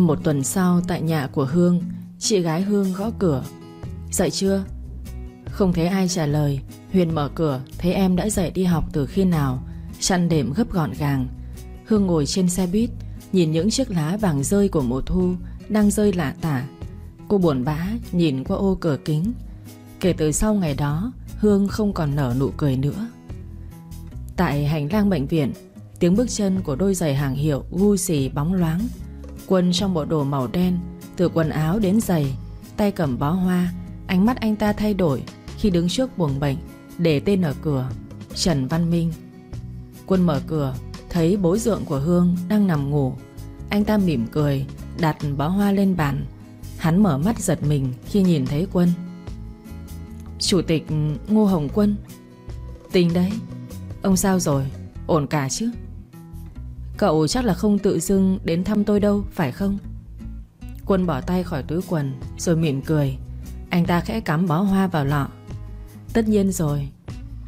Một tuần sau tại nhà của Hương, Chị gái Hương gõ cửa. Dậy chưa? Không thấy ai trả lời. Huyền mở cửa, Thấy em đã dậy đi học từ khi nào. Chăn đệm gấp gọn gàng. Hương ngồi trên xe buýt, Nhìn những chiếc lá vàng rơi của mùa thu Đang rơi lạ tả. Cô buồn bã nhìn qua ô cửa kính. Kể từ sau ngày đó, Hương không còn nở nụ cười nữa. Tại hành lang bệnh viện, Tiếng bước chân của đôi giày hàng hiệu gu xì bóng loáng. Quân trong bộ đồ màu đen, Từ quần áo đến giày, Tay cầm bó hoa, Ánh mắt anh ta thay đổi Khi đứng trước buồng bệnh Để tên ở cửa, Trần Văn Minh. Quân mở cửa, Thấy bố dượng của Hương đang nằm ngủ. Anh ta mỉm cười, Đặt bó hoa lên bàn. Hắn mở mắt giật mình khi nhìn thấy Quân. Chủ tịch Ngô Hồng Quân. Tình đấy. Ông sao rồi? Ổn cả chứ? Cậu chắc là không tự dưng đến thăm tôi đâu, Phải không? Quân bỏ tay khỏi túi quần, Rồi mỉm cười. Anh ta khẽ cắm bó hoa vào lọ. Tất nhiên rồi.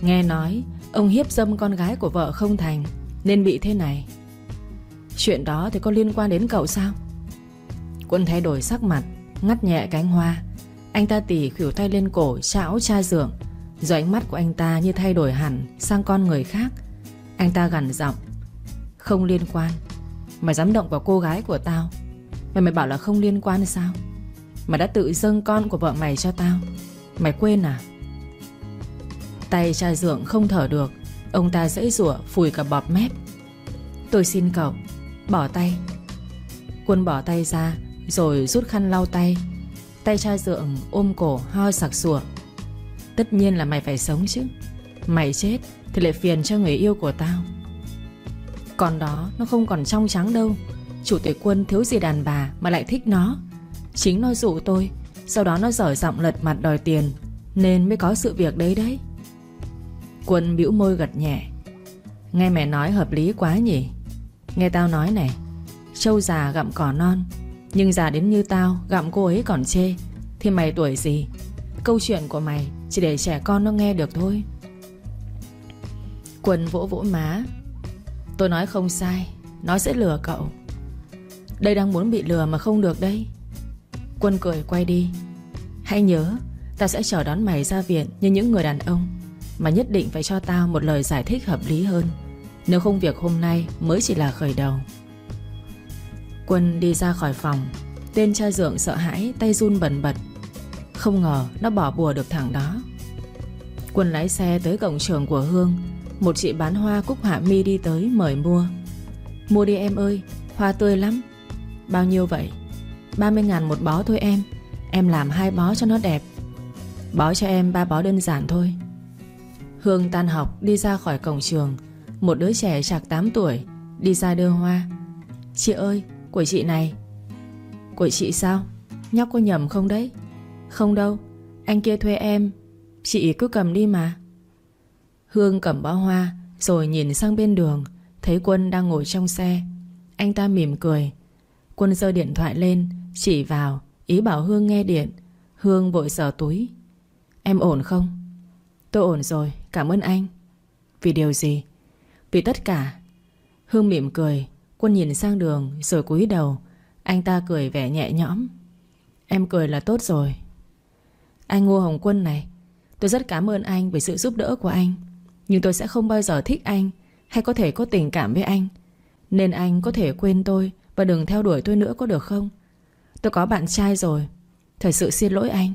Nghe nói, Ông hiếp dâm con gái của vợ không thành, Nên bị thế này. Chuyện đó thì có liên quan đến cậu sao? Quân thay đổi sắc mặt, Ngắt nhẹ cánh hoa. Anh ta tỉ khỉu tay lên cổ, chảo cha dượng. Rồi ánh mắt của anh ta như thay đổi hẳn Sang con người khác. Anh ta gằn giọng. Không liên quan. Mày dám động vào cô gái của tao. Mày mày bảo là không liên quan sao? Mày đã tự dâng con của vợ mày cho tao. Mày quên à? Tay cha dượng không thở được, Ông ta dãy rủa phùi cả bọt mép. Tôi xin cậu, Bỏ tay. Quân bỏ tay ra, Rồi rút khăn lau tay. Tay cha dượng ôm cổ, ho sặc sủa Tất nhiên là mày phải sống chứ. Mày chết Thì lại phiền cho người yêu của tao. Còn đó, nó không còn trong trắng đâu. Chủ tịch quân thiếu gì đàn bà Mà lại thích nó. Chính nó dụ tôi, Sau đó nó dở giọng lật mặt đòi tiền, Nên mới có sự việc đấy đấy. Quân bĩu môi gật nhẹ. Nghe mẹ nói hợp lý quá nhỉ. Nghe tao nói này Châu già gặm cỏ non, Nhưng già đến như tao, gặm cô ấy còn chê. Thì mày tuổi gì? Câu chuyện của mày chỉ để trẻ con nó nghe được thôi. Quân vỗ vỗ má. Tôi nói không sai Nó sẽ lừa cậu. Đây đang muốn bị lừa mà không được đây Quân cười quay đi. Hãy nhớ Tao sẽ chờ đón mày ra viện như những người đàn ông, Mà nhất định phải cho tao một lời giải thích hợp lý hơn. Nếu không việc hôm nay mới chỉ là khởi đầu. Quân đi ra khỏi phòng. Tên cha dượng sợ hãi, Tay run bần bật. Không ngờ nó bỏ bùa được thằng đó. Quân lái xe tới cổng trường của Hương. Một chị bán hoa cúc hạ mi đi tới mời mua. Mua đi em ơi, Hoa tươi lắm. Bao nhiêu vậy? 30 ngàn một bó thôi em. Em làm hai bó cho nó đẹp. Bó cho em ba bó đơn giản thôi. Hương tan học đi ra khỏi cổng trường. Một đứa trẻ chạc 8 tuổi Đi ra đưa hoa. Chị ơi, của chị này. Của chị sao? Nhóc có nhầm không đấy? Không đâu, Anh kia thuê em. Chị cứ cầm đi mà. Hương cầm bó hoa, Rồi nhìn sang bên đường, Thấy Quân đang ngồi trong xe. Anh ta mỉm cười. Quân giơ điện thoại lên, Chỉ vào, Ý bảo Hương nghe điện. Hương vội sờ túi. Em ổn không? Tôi ổn rồi, cảm ơn anh. Vì điều gì? Vì tất cả. Hương mỉm cười, Quân nhìn sang đường, rồi cúi đầu. Anh ta cười vẻ nhẹ nhõm. Em cười là tốt rồi. Anh Ngô Hồng Quân này, Tôi rất cảm ơn anh vì sự giúp đỡ của anh. Nhưng tôi sẽ không bao giờ thích anh, Hay có thể có tình cảm với anh. Nên anh có thể quên tôi Và đừng theo đuổi tôi nữa có được không? Tôi có bạn trai rồi, Thật sự xin lỗi anh.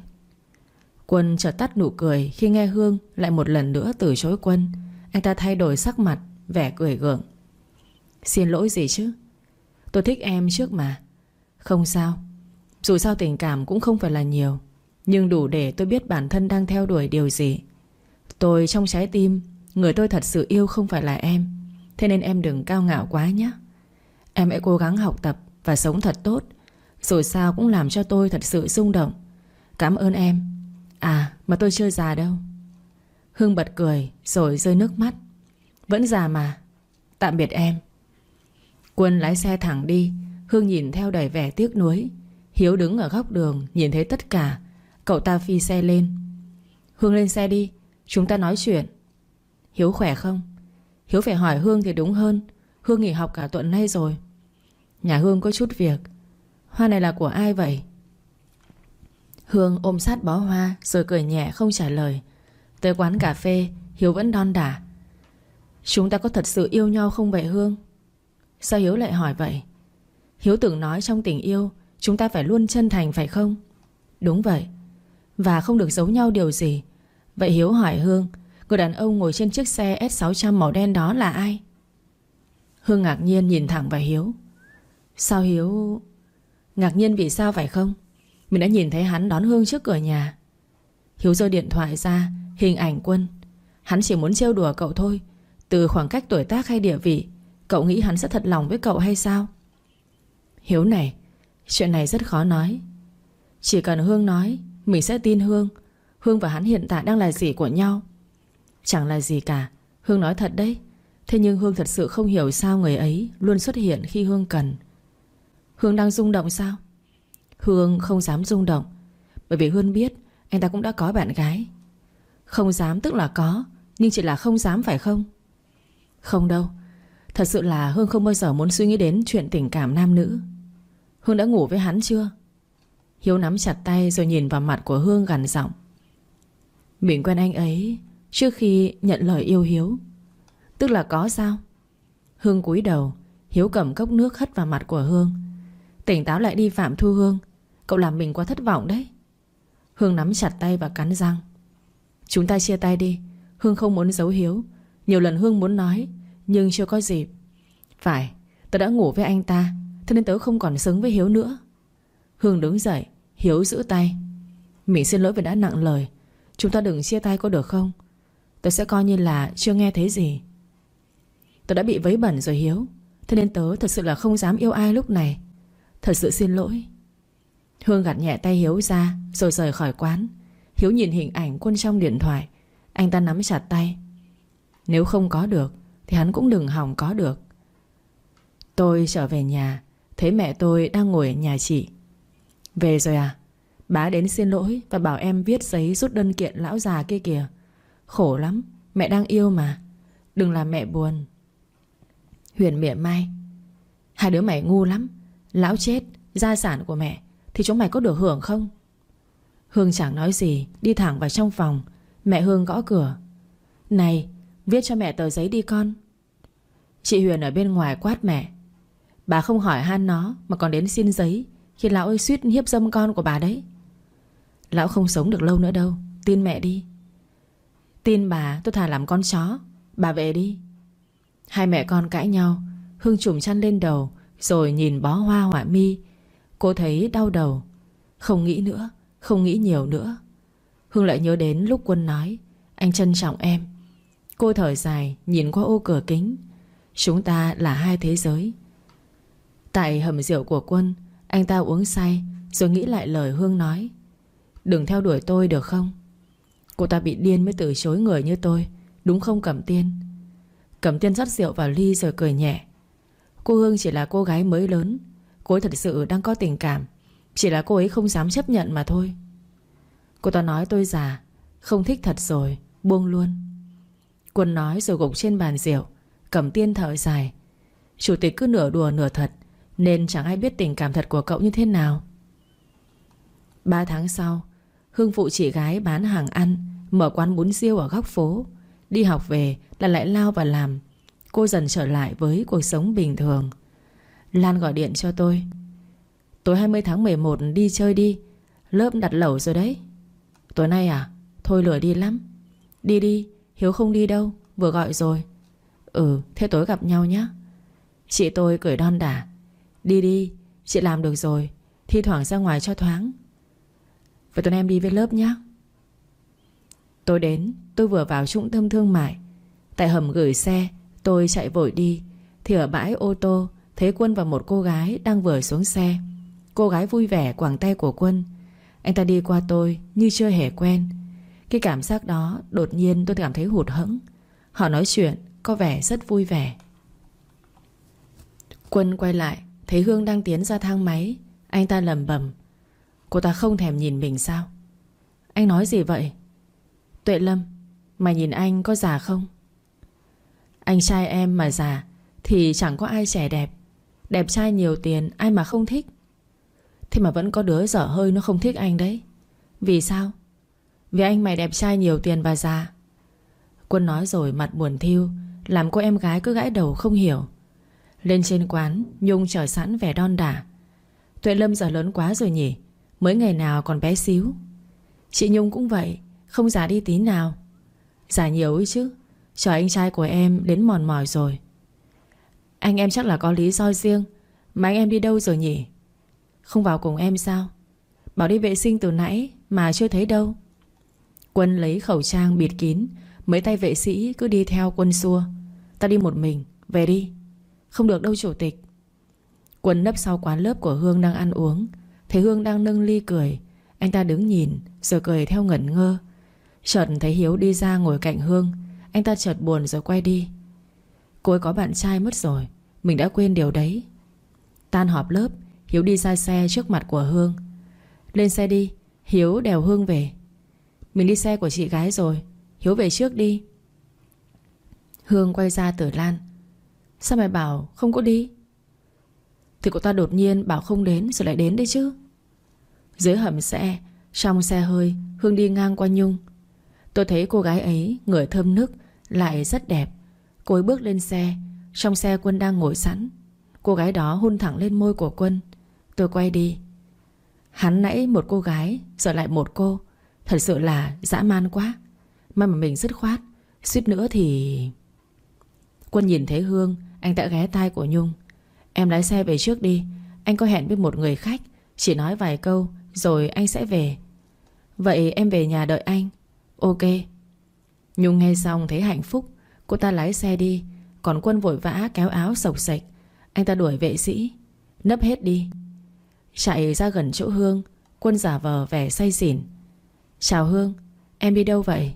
Quân chợt tắt nụ cười Khi nghe Hương lại một lần nữa từ chối Quân. Anh ta thay đổi sắc mặt, Vẻ cười gượng. Xin lỗi gì chứ? Tôi thích em trước mà. Không sao. Dù sao tình cảm cũng không phải là nhiều, Nhưng đủ để tôi biết bản thân đang theo đuổi điều gì. Tôi trong trái tim Người tôi thật sự yêu không phải là em. Thế nên em đừng cao ngạo quá nhé. Em hãy cố gắng học tập Và sống thật tốt. Rồi sao cũng làm cho tôi thật sự rung động. Cảm ơn em. À mà tôi chưa già đâu. Hương bật cười rồi rơi nước mắt. Vẫn già mà. Tạm biệt em. Quân lái xe thẳng đi. Hương nhìn theo đầy vẻ tiếc nuối. Hiếu đứng ở góc đường, Nhìn thấy tất cả. Cậu ta phi xe lên. Hương lên xe đi. Chúng ta nói chuyện. Hiếu khỏe không? Hiếu phải hỏi Hương thì đúng hơn. Hương nghỉ học cả tuần nay rồi. Nhà Hương có chút việc. Hoa này là của ai vậy? Hương ôm sát bó hoa Rồi cười nhẹ không trả lời. Tới quán cà phê, Hiếu vẫn đon đả. Chúng ta có thật sự yêu nhau không vậy Hương? Sao Hiếu lại hỏi vậy? Hiếu từng nói trong tình yêu, Chúng ta phải luôn chân thành phải không? Đúng vậy. Và không được giấu nhau điều gì. Vậy Hiếu hỏi Hương Người đàn ông ngồi trên chiếc xe S600 màu đen đó là ai? Hương ngạc nhiên nhìn thẳng vào Hiếu. Sao Hiếu Ngạc nhiên vì sao phải không? Mình đã nhìn thấy hắn đón Hương trước cửa nhà. Hiếu giơ điện thoại ra, Hình ảnh quân. Hắn chỉ muốn trêu đùa cậu thôi. Từ khoảng cách tuổi tác hay địa vị, Cậu nghĩ hắn sẽ thật lòng với cậu hay sao? Hiếu này, Chuyện này rất khó nói. Chỉ cần Hương nói, Mình sẽ tin Hương. Hương và hắn hiện tại đang là gì của nhau. Chẳng là gì cả. Hương nói thật đấy. Thế nhưng Hương thật sự không hiểu sao người ấy Luôn xuất hiện khi Hương cần. Hương đang rung động sao? Hương không dám rung động. Bởi vì Hương biết Anh ta cũng đã có bạn gái. Không dám tức là có, Nhưng chỉ là không dám phải không? Không đâu. Thật sự là Hương không bao giờ muốn suy nghĩ đến Chuyện tình cảm nam nữ. Hương đã ngủ với hắn chưa? Hiếu nắm chặt tay rồi nhìn vào mặt của Hương gần giọng. Mình quen anh ấy Trước khi nhận lời yêu Hiếu, Tức là có sao? Hương cúi đầu, Hiếu cầm cốc nước hất vào mặt của Hương. Tỉnh táo lại đi, Phạm Thu Hương. Cậu làm mình quá thất vọng đấy. Hương nắm chặt tay và cắn răng. Chúng ta chia tay đi. Hương không muốn giấu Hiếu. Nhiều lần Hương muốn nói, Nhưng chưa có dịp. Phải, Tớ đã ngủ với anh ta, Thế nên tớ không còn xứng với Hiếu nữa. Hương đứng dậy, Hiếu giữ tay. Mình xin lỗi vì đã nặng lời. Chúng ta đừng chia tay có được không? Tớ sẽ coi như là chưa nghe thấy gì. Tớ đã bị vấy bẩn rồi Hiếu. Thế nên tớ thật sự là không dám yêu ai lúc này. Thật sự xin lỗi. Hương gạt nhẹ tay Hiếu ra, Rồi rời khỏi quán. Hiếu nhìn hình ảnh quân trong điện thoại. Anh ta nắm chặt tay. Nếu không có được, Thì hắn cũng đừng hỏng có được. Tôi trở về nhà. Thấy mẹ tôi đang ngồi ở nhà chị. Về rồi à? Bá đến xin lỗi và bảo em viết giấy rút đơn kiện lão già kia kìa. Khổ lắm, Mẹ đang yêu mà. Đừng làm mẹ buồn. Huyền mỉa mai. Hai đứa mày ngu lắm. Lão chết, Gia sản của mẹ, Thì chúng mày có được hưởng không? Hương chẳng nói gì, Đi thẳng vào trong phòng. Mẹ Hương gõ cửa. Này, Viết cho mẹ tờ giấy đi con. Chị Huyền ở bên ngoài quát mẹ. Bà không hỏi han nó, Mà còn đến xin giấy, Khi lão ơi suýt hiếp dâm con của bà đấy. Lão không sống được lâu nữa đâu, Tin mẹ đi. Tin bà, tôi thà làm con chó. Bà về đi. Hai mẹ con cãi nhau. Hương trùm chăn lên đầu, Rồi nhìn bó hoa hỏa mi. Cô thấy đau đầu. Không nghĩ nữa, Không nghĩ nhiều nữa. Hương lại nhớ đến lúc quân nói, Anh trân trọng em. Cô thở dài, nhìn qua ô cửa kính. Chúng ta là hai thế giới. Tại hầm rượu của quân, Anh ta uống say, Rồi nghĩ lại lời Hương nói, Đừng theo đuổi tôi được không? Cô ta bị điên mới từ chối người như tôi, Đúng không Cẩm Tiên? Cẩm Tiên rót rượu vào ly rồi cười nhẹ. Cô Hương chỉ là cô gái mới lớn, Cô ấy thật sự đang có tình cảm, Chỉ là cô ấy không dám chấp nhận mà thôi. Cô ta nói tôi già, Không thích thật rồi, Buông luôn. Quân nói rồi gục trên bàn rượu, Cẩm Tiên thở dài. Chủ tịch cứ nửa đùa nửa thật, Nên chẳng ai biết tình cảm thật của cậu như thế nào. Ba tháng sau Hương phụ chị gái bán hàng ăn, Mở quán bún riêu ở góc phố. Đi học về là lại lao vào làm. Cô dần trở lại với cuộc sống bình thường. Lan gọi điện cho tôi. Tối 20 tháng 11 đi chơi đi. Lớp đặt lẩu rồi đấy. Tối nay à? Thôi lười đi lắm. Đi đi, Hiếu không đi đâu, Vừa gọi rồi. Ừ thế tối gặp nhau nhé Chị tôi cười đon đả. Đi đi, Chị làm được rồi, Thi thoảng ra ngoài cho thoáng. Vậy tuần em đi với lớp nhé Tôi đến, Tôi vừa vào trung tâm thương mại. Tại hầm gửi xe, Tôi chạy vội đi. Thì ở bãi ô tô, Thấy Quân và một cô gái đang vừa xuống xe. Cô gái vui vẻ quàng tay của Quân. Anh ta đi qua tôi như chưa hề quen. Cái cảm giác đó Đột nhiên tôi cảm thấy hụt hẫng. Họ nói chuyện, có vẻ rất vui vẻ. Quân quay lại, Thấy Hương đang tiến ra thang máy. Anh ta lầm bầm Cô ta không thèm nhìn mình sao? Anh nói gì vậy? Tuệ Lâm, Mày nhìn anh có già không? Anh trai em mà già Thì chẳng có ai trẻ đẹp. Đẹp trai nhiều tiền, ai mà không thích. Thế mà vẫn có đứa dở hơi nó không thích anh đấy. Vì sao? Vì anh mày đẹp trai nhiều tiền và già. Quân nói rồi mặt buồn thiêu Làm cô em gái cứ gãi đầu không hiểu. Lên trên quán, Nhung chờ sẵn vẻ đon đả. Tuệ Lâm giờ lớn quá rồi nhỉ? Mới ngày nào còn bé xíu. Chị Nhung cũng vậy Không già đi tí nào. Già nhiều ấy chứ Chờ anh trai của em đến mòn mỏi rồi. Anh em chắc là có lý do riêng Mà anh em đi đâu rồi nhỉ? Không vào cùng em sao? Bảo đi vệ sinh từ nãy Mà chưa thấy đâu. Quân lấy khẩu trang bịt kín Mấy tay vệ sĩ cứ đi theo quân xua. Ta đi một mình, về đi. Không được đâu chủ tịch. Quân nấp sau quán lớp của Hương đang ăn uống. Thấy Hương đang nâng ly cười. Anh ta đứng nhìn rồi cười theo ngẩn ngơ. Chợt thấy Hiếu đi ra ngồi cạnh Hương. Anh ta chợt buồn rồi quay đi. Cô ấy có bạn trai mất rồi. Mình đã quên điều đấy. Tan họp lớp, Hiếu đi ra xe trước mặt của Hương. Lên xe đi, Hiếu đèo Hương về. Mình đi xe của chị gái rồi. Hiếu về trước đi. Hương quay ra tử Lan. Sao mày bảo không có đi? Thì cô ta đột nhiên bảo không đến Rồi lại đến đấy chứ. Dưới hầm xe, Trong xe hơi, Hương đi ngang qua Nhung. Tôi thấy cô gái ấy người thơm nức, Lại rất đẹp. Cô ấy bước lên xe, Trong xe Quân đang ngồi sẵn. Cô gái đó hôn thẳng lên môi của Quân. Tôi quay đi. Hắn nãy một cô gái, Giờ lại một cô. Thật sự là dã man quá. May mà mình dứt khoát. Suýt nữa thì Quân nhìn thấy Hương, Anh đã ghé tai của Nhung. Em lái xe về trước đi. Anh có hẹn với một người khách. Chỉ nói vài câu, Rồi anh sẽ về. Vậy em về nhà đợi anh. Ok. Nhung nghe xong thấy hạnh phúc. Cô ta lái xe đi. Còn quân vội vã kéo áo sộc sạch. Anh ta đuổi vệ sĩ. Nấp hết đi. Chạy ra gần chỗ Hương. Quân giả vờ vẻ say xỉn. Chào Hương, Em đi đâu vậy?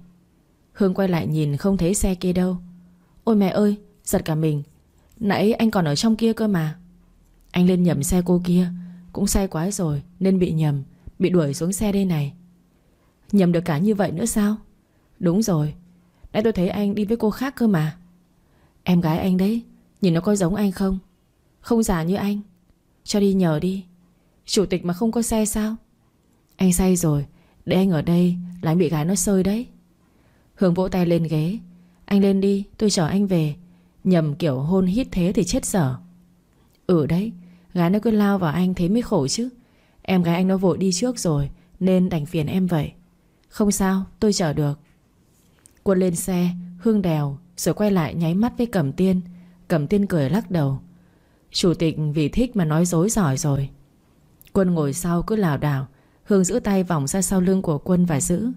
Hương quay lại nhìn không thấy xe kia đâu. Ôi mẹ ơi, Giật cả mình. Nãy anh còn ở trong kia cơ mà. Anh lên nhầm xe cô kia. Cũng say quá rồi, Nên bị nhầm. Bị đuổi xuống xe đây này. Nhầm được cả như vậy nữa sao? Đúng rồi. Nãy tôi thấy anh đi với cô khác cơ mà. Em gái anh đấy, Nhìn nó có giống anh không? Không già như anh. Cho đi nhờ đi. Chủ tịch mà không có xe sao? Anh say rồi, Để anh ở đây là anh bị gái nó sơi đấy. Hương vỗ tay lên ghế. Anh lên đi, tôi chở anh về. Nhầm kiểu hôn hít thế thì chết dở. Ừ đấy, Gái nó cứ lao vào anh thế mới khổ chứ. Em gái anh nó vội đi trước rồi, Nên đành phiền em vậy. Không sao, tôi chở được. Quân lên xe, Hương đèo, Rồi quay lại nháy mắt với Cẩm Tiên. Cẩm Tiên cười lắc đầu. Chủ tịch vì thích mà nói dối giỏi rồi. Quân ngồi sau cứ lảo đảo, Hương giữ tay vòng ra sau lưng của Quân và giữ.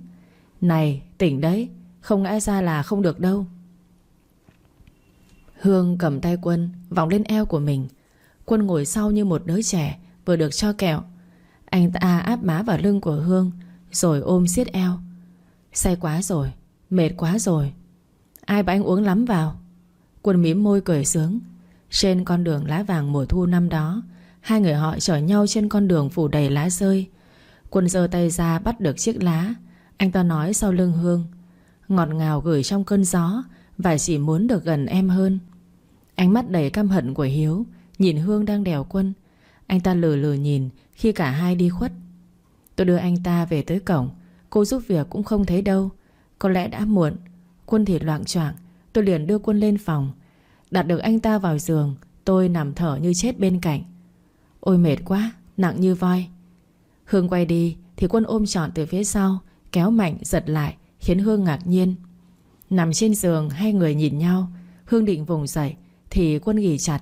Này, tỉnh đấy, Không ngã ra là không được đâu. Hương cầm tay Quân, Vòng lên eo của mình. Quân ngồi sau như một đứa trẻ, Vừa được cho kẹo. Anh ta áp má vào lưng của Hương, Rồi ôm siết eo. Say quá rồi, Mệt quá rồi. Ai bảo anh uống lắm vào? Quân mím môi cười sướng. Trên con đường lá vàng mùa thu năm đó, Hai người họ chở nhau trên con đường phủ đầy lá rơi. Quân giơ tay ra bắt được chiếc lá. Anh ta nói sau lưng Hương, Ngọt ngào gửi trong cơn gió Và chỉ muốn được gần em hơn. Ánh mắt đầy căm hận của Hiếu Nhìn Hương đang đèo quân. Anh ta lờ lờ nhìn khi cả hai đi khuất. Tôi đưa anh ta về tới cổng Cô giúp việc cũng không thấy đâu. Có lẽ đã muộn Quân thì loạn choạng Tôi liền đưa quân lên phòng. Đặt được anh ta vào giường Tôi nằm thở như chết bên cạnh. Ôi mệt quá, nặng như voi. Hương quay đi Thì quân ôm trọn từ phía sau Kéo mạnh giật lại Khiến Hương ngạc nhiên. Nằm trên giường hai người nhìn nhau. Hương định vùng dậy thì quân nghỉ chặt.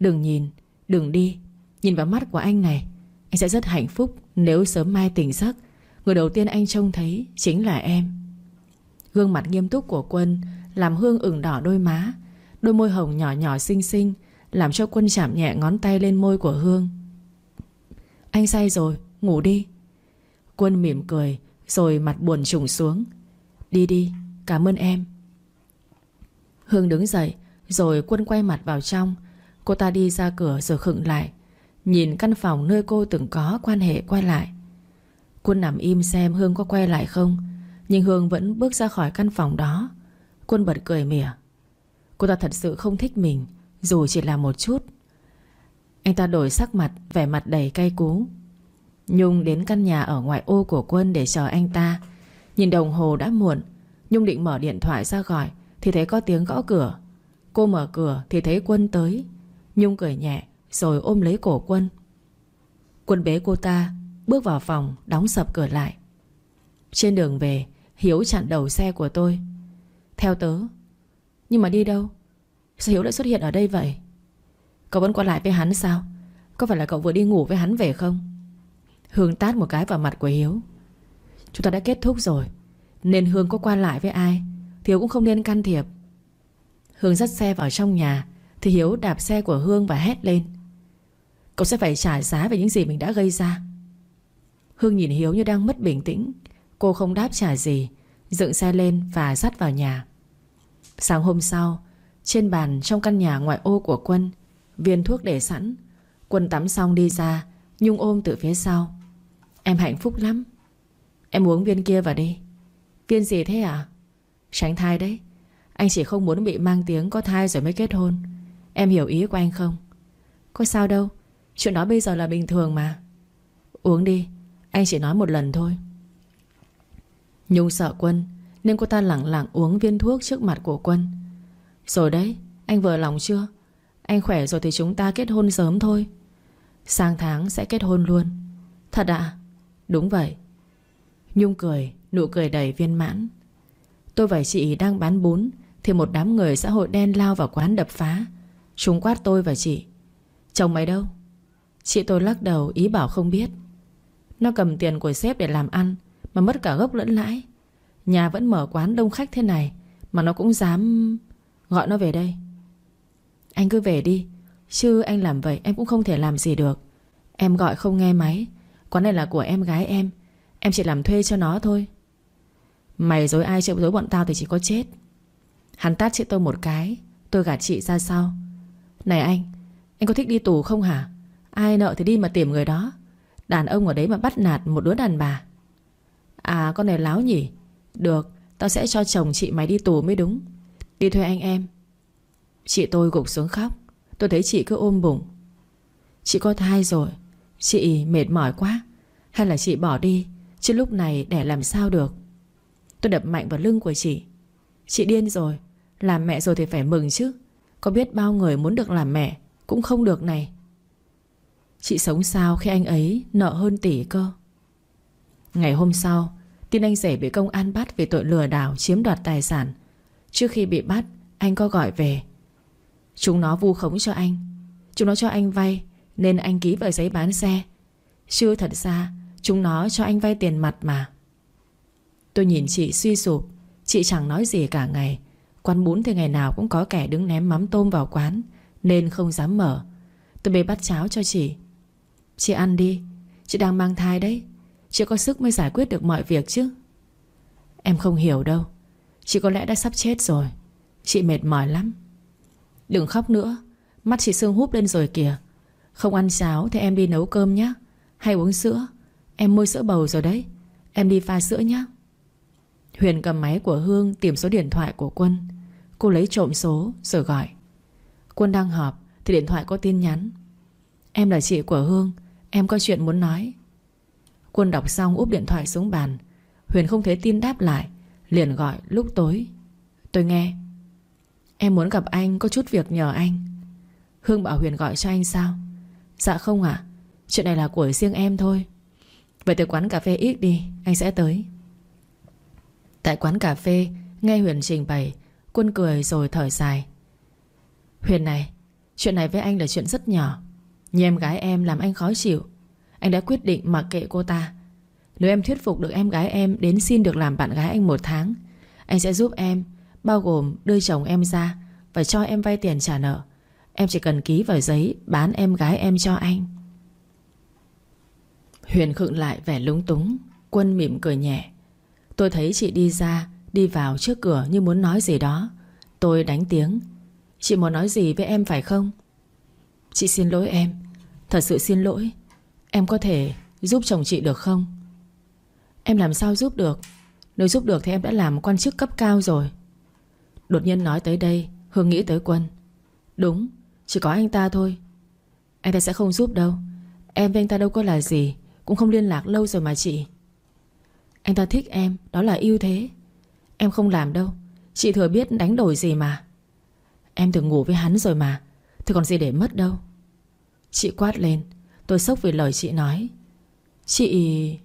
Đừng nhìn, đừng đi. Nhìn vào mắt của anh này Anh sẽ rất hạnh phúc nếu sớm mai tỉnh giấc. Người đầu tiên anh trông thấy chính là em. Gương mặt nghiêm túc của Quân Làm Hương ửng đỏ đôi má. Đôi môi hồng nhỏ nhỏ xinh xinh Làm cho Quân chạm nhẹ ngón tay lên môi của Hương. Anh say rồi Ngủ đi. Quân mỉm cười Rồi mặt buồn trùng xuống. Đi đi Cảm ơn em. Hương đứng dậy rồi Quân quay mặt vào trong. Cô ta đi ra cửa rồi khựng lại. Nhìn căn phòng nơi cô từng có quan hệ quay lại. Quân nằm im xem Hương có quay lại không. Nhưng Hương vẫn bước ra khỏi căn phòng đó. Quân bật cười mỉa. Cô ta thật sự không thích mình, Dù chỉ là một chút. Anh ta đổi sắc mặt, Vẻ mặt đầy cay cú. Nhung đến căn nhà ở ngoại ô của Quân để chờ anh ta. Nhìn đồng hồ đã muộn. Nhung định mở điện thoại ra gọi, Thì thấy có tiếng gõ cửa. Cô mở cửa thì thấy Quân tới. Nhung cười nhẹ rồi ôm lấy cổ Quân. Quân bế cô ta, Bước vào phòng, đóng sập cửa lại. Trên đường về, Hiếu chặn đầu xe của tôi. Theo tớ, Nhưng mà đi đâu? Sao Hiếu lại xuất hiện ở đây vậy? Cậu vẫn qua lại với hắn sao? Có phải là cậu vừa đi ngủ với hắn về không? Hương tát một cái vào mặt của Hiếu. Chúng ta đã kết thúc rồi, Nên Hương có qua lại với ai Thì Hiếu cũng không nên can thiệp. Hương dắt xe vào trong nhà, Thì Hiếu đạp xe của Hương và hét lên. Cậu sẽ phải trả giá về những gì mình đã gây ra. Hương nhìn Hiếu như đang mất bình tĩnh. Cô không đáp trả gì, Dựng xe lên và dắt vào nhà. Sáng hôm sau, Trên bàn trong căn nhà ngoại ô của Quân, Viên thuốc để sẵn. Quân tắm xong đi ra, Nhung ôm từ phía sau. Em hạnh phúc lắm. Em uống viên kia vào đi. Viên gì thế à Tránh thai đấy. Anh chỉ không muốn bị mang tiếng có thai rồi mới kết hôn. Em hiểu ý của anh không? Có sao đâu. Chuyện đó bây giờ là bình thường mà. Uống đi. Anh chỉ nói một lần thôi. Nhung sợ Quân, Nên cô ta lặng lặng uống viên thuốc trước mặt của Quân. Rồi đấy, Anh vừa lòng chưa? Anh khỏe rồi thì chúng ta kết hôn sớm thôi. Sang tháng sẽ kết hôn luôn. Thật ạ? À? Đúng vậy. Nhung cười, Nụ cười đầy viên mãn. Tôi và chị đang bán bún thì một đám người xã hội đen lao vào quán đập phá. Chúng quát tôi và chị, Chồng mày đâu? Chị tôi lắc đầu, ý bảo không biết. Nó cầm tiền của sếp để làm ăn, Mà mất cả gốc lẫn lãi. Nhà vẫn mở quán đông khách thế này, Mà nó cũng dám Gọi nó về đây. Anh cứ về đi, Chứ anh làm vậy em cũng không thể làm gì được. Em gọi không nghe máy, Quán này là của em gái em Em chỉ làm thuê cho nó thôi. Mày dối ai chịu dối bọn tao thì chỉ có chết. Hắn tát chị tôi một cái. Tôi gạt chị ra sau. Này anh Anh có thích đi tù không hả? Ai nợ thì đi mà tìm người đó. Đàn ông ở đấy mà bắt nạt một đứa đàn bà. À con này láo nhỉ. Được, Tao sẽ cho chồng chị mày đi tù mới đúng. Đi thuê anh em. Chị tôi gục xuống khóc. Tôi thấy chị cứ ôm bụng. Chị có thai rồi. Chị mệt mỏi quá. Hay là chị bỏ đi, Chứ lúc này để làm sao được? Tôi đập mạnh vào lưng của chị. Chị điên rồi. Làm mẹ rồi thì phải mừng chứ. Có biết bao người muốn được làm mẹ Cũng không được này. Chị sống sao khi anh ấy nợ hơn tỷ cơ? Ngày hôm sau, Tin anh rể bị công an bắt Vì tội lừa đảo chiếm đoạt tài sản. Trước khi bị bắt, Anh có gọi về. Chúng nó vu khống cho anh. Chúng nó cho anh vay, Nên anh ký vào giấy bán xe. Chứ thật ra, Chúng nó cho anh vay tiền mặt mà. Tôi nhìn chị suy sụp. Chị chẳng nói gì cả ngày. Quán bún thì ngày nào cũng có kẻ đứng ném mắm tôm vào quán, Nên không dám mở. Tôi bê bát cháo cho chị. Chị ăn đi, Chị đang mang thai đấy. Chị có sức mới giải quyết được mọi việc chứ? Em không hiểu đâu. Chị có lẽ đã sắp chết rồi. Chị mệt mỏi lắm. Đừng khóc nữa. Mắt chị sưng húp lên rồi kìa. Không ăn cháo thì em đi nấu cơm nhé Hay uống sữa. Em mua sữa bầu rồi đấy. Em đi pha sữa nhé Huyền cầm máy của Hương tìm số điện thoại của Quân. Cô lấy trộm số, rồi gọi. Quân đang họp, Thì điện thoại có tin nhắn. Em là chị của Hương, Em có chuyện muốn nói. Quân đọc xong úp điện thoại xuống bàn. Huyền không thấy tin đáp lại, Liền gọi lúc tối. Tôi nghe. Em muốn gặp anh, có chút việc nhờ anh. Hương bảo Huyền gọi cho anh sao? Dạ không ạ, Chuyện này là của riêng em thôi. Vậy tới quán cà phê ít đi, Anh sẽ tới. Tại quán cà phê, Nghe Huyền trình bày Quân cười rồi thở dài. Huyền này, Chuyện này với anh là chuyện rất nhỏ. Nhưng em gái em làm anh khó chịu. Anh đã quyết định mặc kệ cô ta. Nếu em thuyết phục được em gái em Đến xin được làm bạn gái anh một tháng, Anh sẽ giúp em, Bao gồm đưa chồng em ra Và cho em vay tiền trả nợ. Em chỉ cần ký vào giấy Bán em gái em cho anh. Huyền khựng lại vẻ lúng túng, Quân mỉm cười nhẹ. Tôi thấy chị đi ra Đi vào trước cửa như muốn nói gì đó. Tôi đánh tiếng. Chị muốn nói gì với em phải không? Chị xin lỗi em. Thật sự xin lỗi. Em có thể giúp chồng chị được không? Em làm sao giúp được? Nếu giúp được thì em đã làm quan chức cấp cao rồi. Đột nhiên nói tới đây Hương nghĩ tới Quân. Đúng, chỉ có anh ta thôi. Anh ta sẽ không giúp đâu. Em với anh ta đâu có là gì Cũng không liên lạc lâu rồi mà chị. Anh ta thích em Đó là yêu thế. Em không làm đâu. Chị thừa biết đánh đổi gì mà. Em từng ngủ với hắn rồi mà. Thì còn gì để mất đâu? Chị quát lên. Tôi sốc vì lời chị nói. Chị...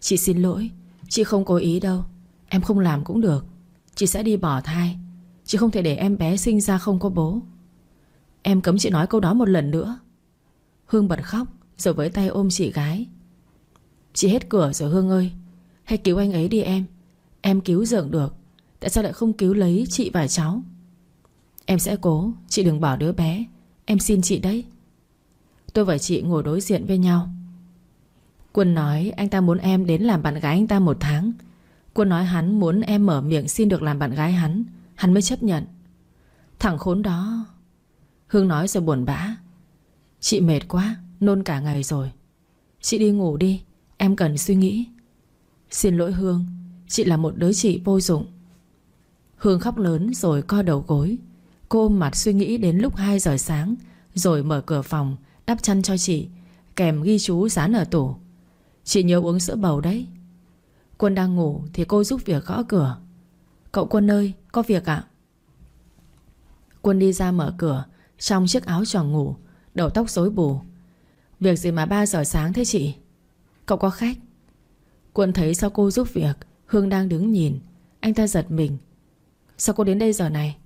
Chị xin lỗi. Chị không cố ý đâu. Em không làm cũng được. Chị sẽ đi bỏ thai. Chị không thể để em bé sinh ra không có bố. Em cấm chị nói câu đó một lần nữa. Hương bật khóc, Rồi với tay ôm chị gái. Chị hết cửa rồi Hương ơi. Hãy cứu anh ấy đi em. Em cứu dưỡng được, Tại sao lại không cứu lấy chị và cháu? Em sẽ cố, Chị đừng bỏ đứa bé. Em xin chị đấy. Tôi và chị ngồi đối diện với nhau. Quân nói anh ta muốn em đến làm bạn gái anh ta một tháng. Quân nói hắn muốn em mở miệng xin được làm bạn gái hắn. Hắn mới chấp nhận. Thằng khốn đó. Hương nói rồi buồn bã. Chị mệt quá, Nôn cả ngày rồi. Chị đi ngủ đi, Em cần suy nghĩ. Xin lỗi Hương. Chị là một đứa chị vô dụng. Hương khóc lớn rồi co đầu gối. Cô ôm mặt suy nghĩ đến lúc 2 giờ sáng, Rồi mở cửa phòng, Đắp chăn cho chị, Kèm ghi chú dán ở tủ. Chị nhớ uống sữa bầu đấy. Quân đang ngủ thì cô giúp việc gõ cửa. Cậu Quân ơi, có việc ạ. Quân đi ra mở cửa, Trong chiếc áo tròn ngủ, Đầu tóc rối bù. Việc gì mà 3 giờ sáng thế chị? Cậu có khách? Quân thấy sau cô giúp việc Hương đang đứng nhìn. Anh ta giật mình. Sao cô đến đây giờ này?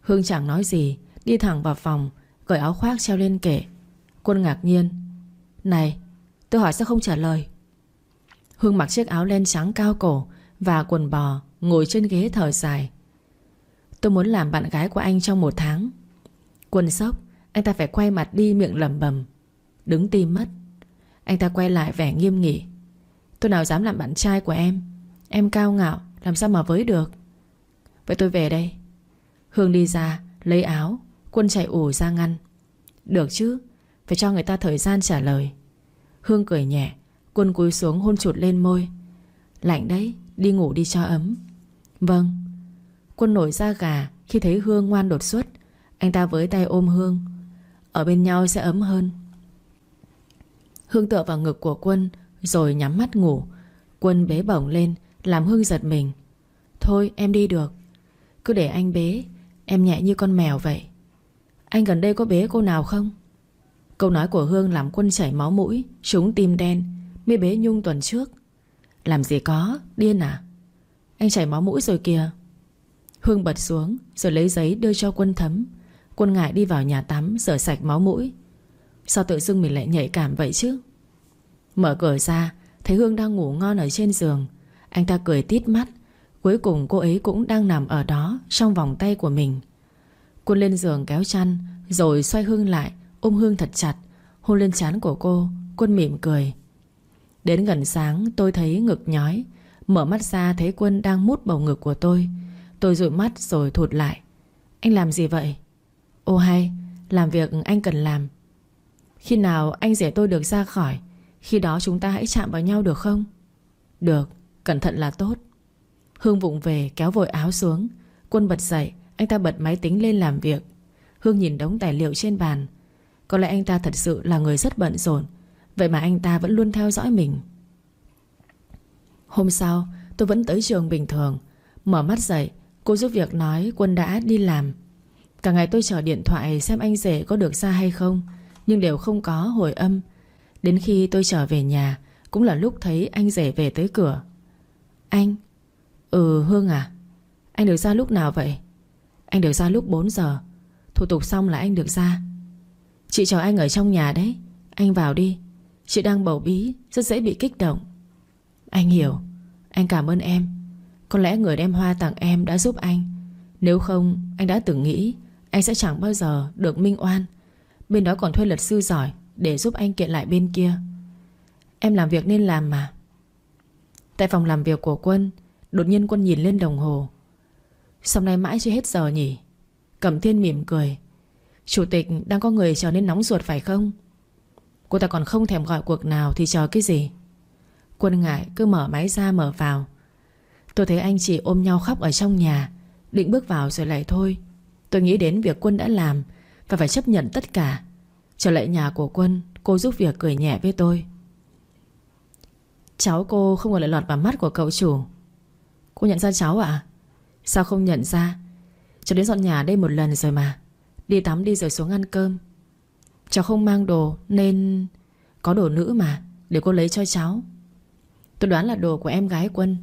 Hương chẳng nói gì, Đi thẳng vào phòng, Cởi áo khoác treo lên kệ. Quân ngạc nhiên. Này, tôi hỏi sao không trả lời? Hương mặc chiếc áo len trắng cao cổ Và quần bò Ngồi trên ghế thở dài. Tôi muốn làm bạn gái của anh trong một tháng. Quân sốc, Anh ta phải quay mặt đi miệng lẩm bẩm. Đứng tim mất. Anh ta quay lại vẻ nghiêm nghị. Tôi nào dám làm bạn trai của em? Em cao ngạo, Làm sao mà với được? Vậy tôi về đây. Hương đi ra, Lấy áo, Quân chạy ủ ra ngăn. Được chứ, Phải cho người ta thời gian trả lời. Hương cười nhẹ, Quân cúi xuống hôn chuột lên môi. Lạnh đấy, Đi ngủ đi cho ấm. Vâng. Quân nổi ra gà khi thấy Hương ngoan đột xuất. Anh ta với tay ôm Hương. Ở bên nhau sẽ ấm hơn. Hương tựa vào ngực của Quân, Rồi nhắm mắt ngủ. Quân bế bổng lên làm Hương giật mình. Thôi em đi được. Cứ để anh bế. Em nhẹ như con mèo vậy. Anh gần đây có bế cô nào không? Câu nói của Hương làm Quân chảy máu mũi Trúng tim đen Mới bế Nhung tuần trước. Làm gì có, điên à? Anh chảy máu mũi rồi kìa. Hương bật xuống Rồi lấy giấy đưa cho quân thấm. Quân ngại đi vào nhà tắm rửa sạch máu mũi. Sao tự dưng mình lại nhạy cảm vậy chứ? Mở cửa ra Thấy Hương đang ngủ ngon ở trên giường. Anh ta cười tít mắt. Cuối cùng cô ấy cũng đang nằm ở đó, Trong vòng tay của mình. Quân lên giường kéo chăn, Rồi xoay Hương lại, Ôm Hương thật chặt. Hôn lên trán của cô Quân mỉm cười. Đến gần sáng, tôi thấy ngực nhói. Mở mắt ra thấy Quân đang mút bầu ngực của tôi. Tôi dụi mắt rồi thụt lại. Anh làm gì vậy? Ô hay, Làm việc anh cần làm. Khi nào anh rể tôi được ra khỏi, Khi đó chúng ta hãy chạm vào nhau được không? Được. Cẩn thận là tốt. Hương vụng về, kéo vội áo xuống. Quân bật dậy, Anh ta bật máy tính lên làm việc. Hương nhìn đống tài liệu trên bàn. Có lẽ anh ta thật sự là người rất bận rộn. Vậy mà anh ta vẫn luôn theo dõi mình. Hôm sau, tôi vẫn tới trường bình thường. Mở mắt dậy, Cô giúp việc nói Quân đã đi làm. Cả ngày tôi chờ điện thoại xem anh rể có được ra hay không, Nhưng đều không có hồi âm. Đến khi tôi trở về nhà, Cũng là lúc thấy anh rể về tới cửa. Anh. Ừ Hương à. Anh được ra lúc nào vậy? Anh được ra lúc 4 giờ. Thủ tục xong là anh được ra. Chị chờ anh ở trong nhà đấy. Anh vào đi. Chị đang bầu bí, Rất dễ bị kích động. Anh hiểu. Anh cảm ơn em. Có lẽ người đem hoa tặng em đã giúp anh. Nếu không, anh đã từng nghĩ Anh sẽ chẳng bao giờ được minh oan. Bên đó còn thuê luật sư giỏi Để giúp anh kiện lại bên kia. Em làm việc nên làm mà. Tại phòng làm việc của Quân, Đột nhiên Quân nhìn lên đồng hồ. Xong nay mãi chưa hết giờ nhỉ? Cẩm Thiên mỉm cười. Chủ tịch, đang có người trở nên nóng ruột phải không? Cô ta còn không thèm gọi cuộc nào Thì chờ cái gì? Quân ngại cứ mở máy ra mở vào. Tôi thấy anh chị ôm nhau khóc ở trong nhà, Định bước vào rồi lại thôi. Tôi nghĩ đến việc Quân đã làm Và phải chấp nhận tất cả. Trở lại nhà của Quân, Cô giúp việc cười nhẹ với tôi. Cháu cô không còn lại lọt vào mắt của cậu chủ. Cô nhận ra cháu à Sao không nhận ra? Cháu đến dọn nhà đây một lần rồi mà. Đi tắm đi rồi xuống ăn cơm. Cháu không mang đồ nên Có đồ nữ mà, Để cô lấy cho cháu. Tôi đoán là đồ của em gái Quân.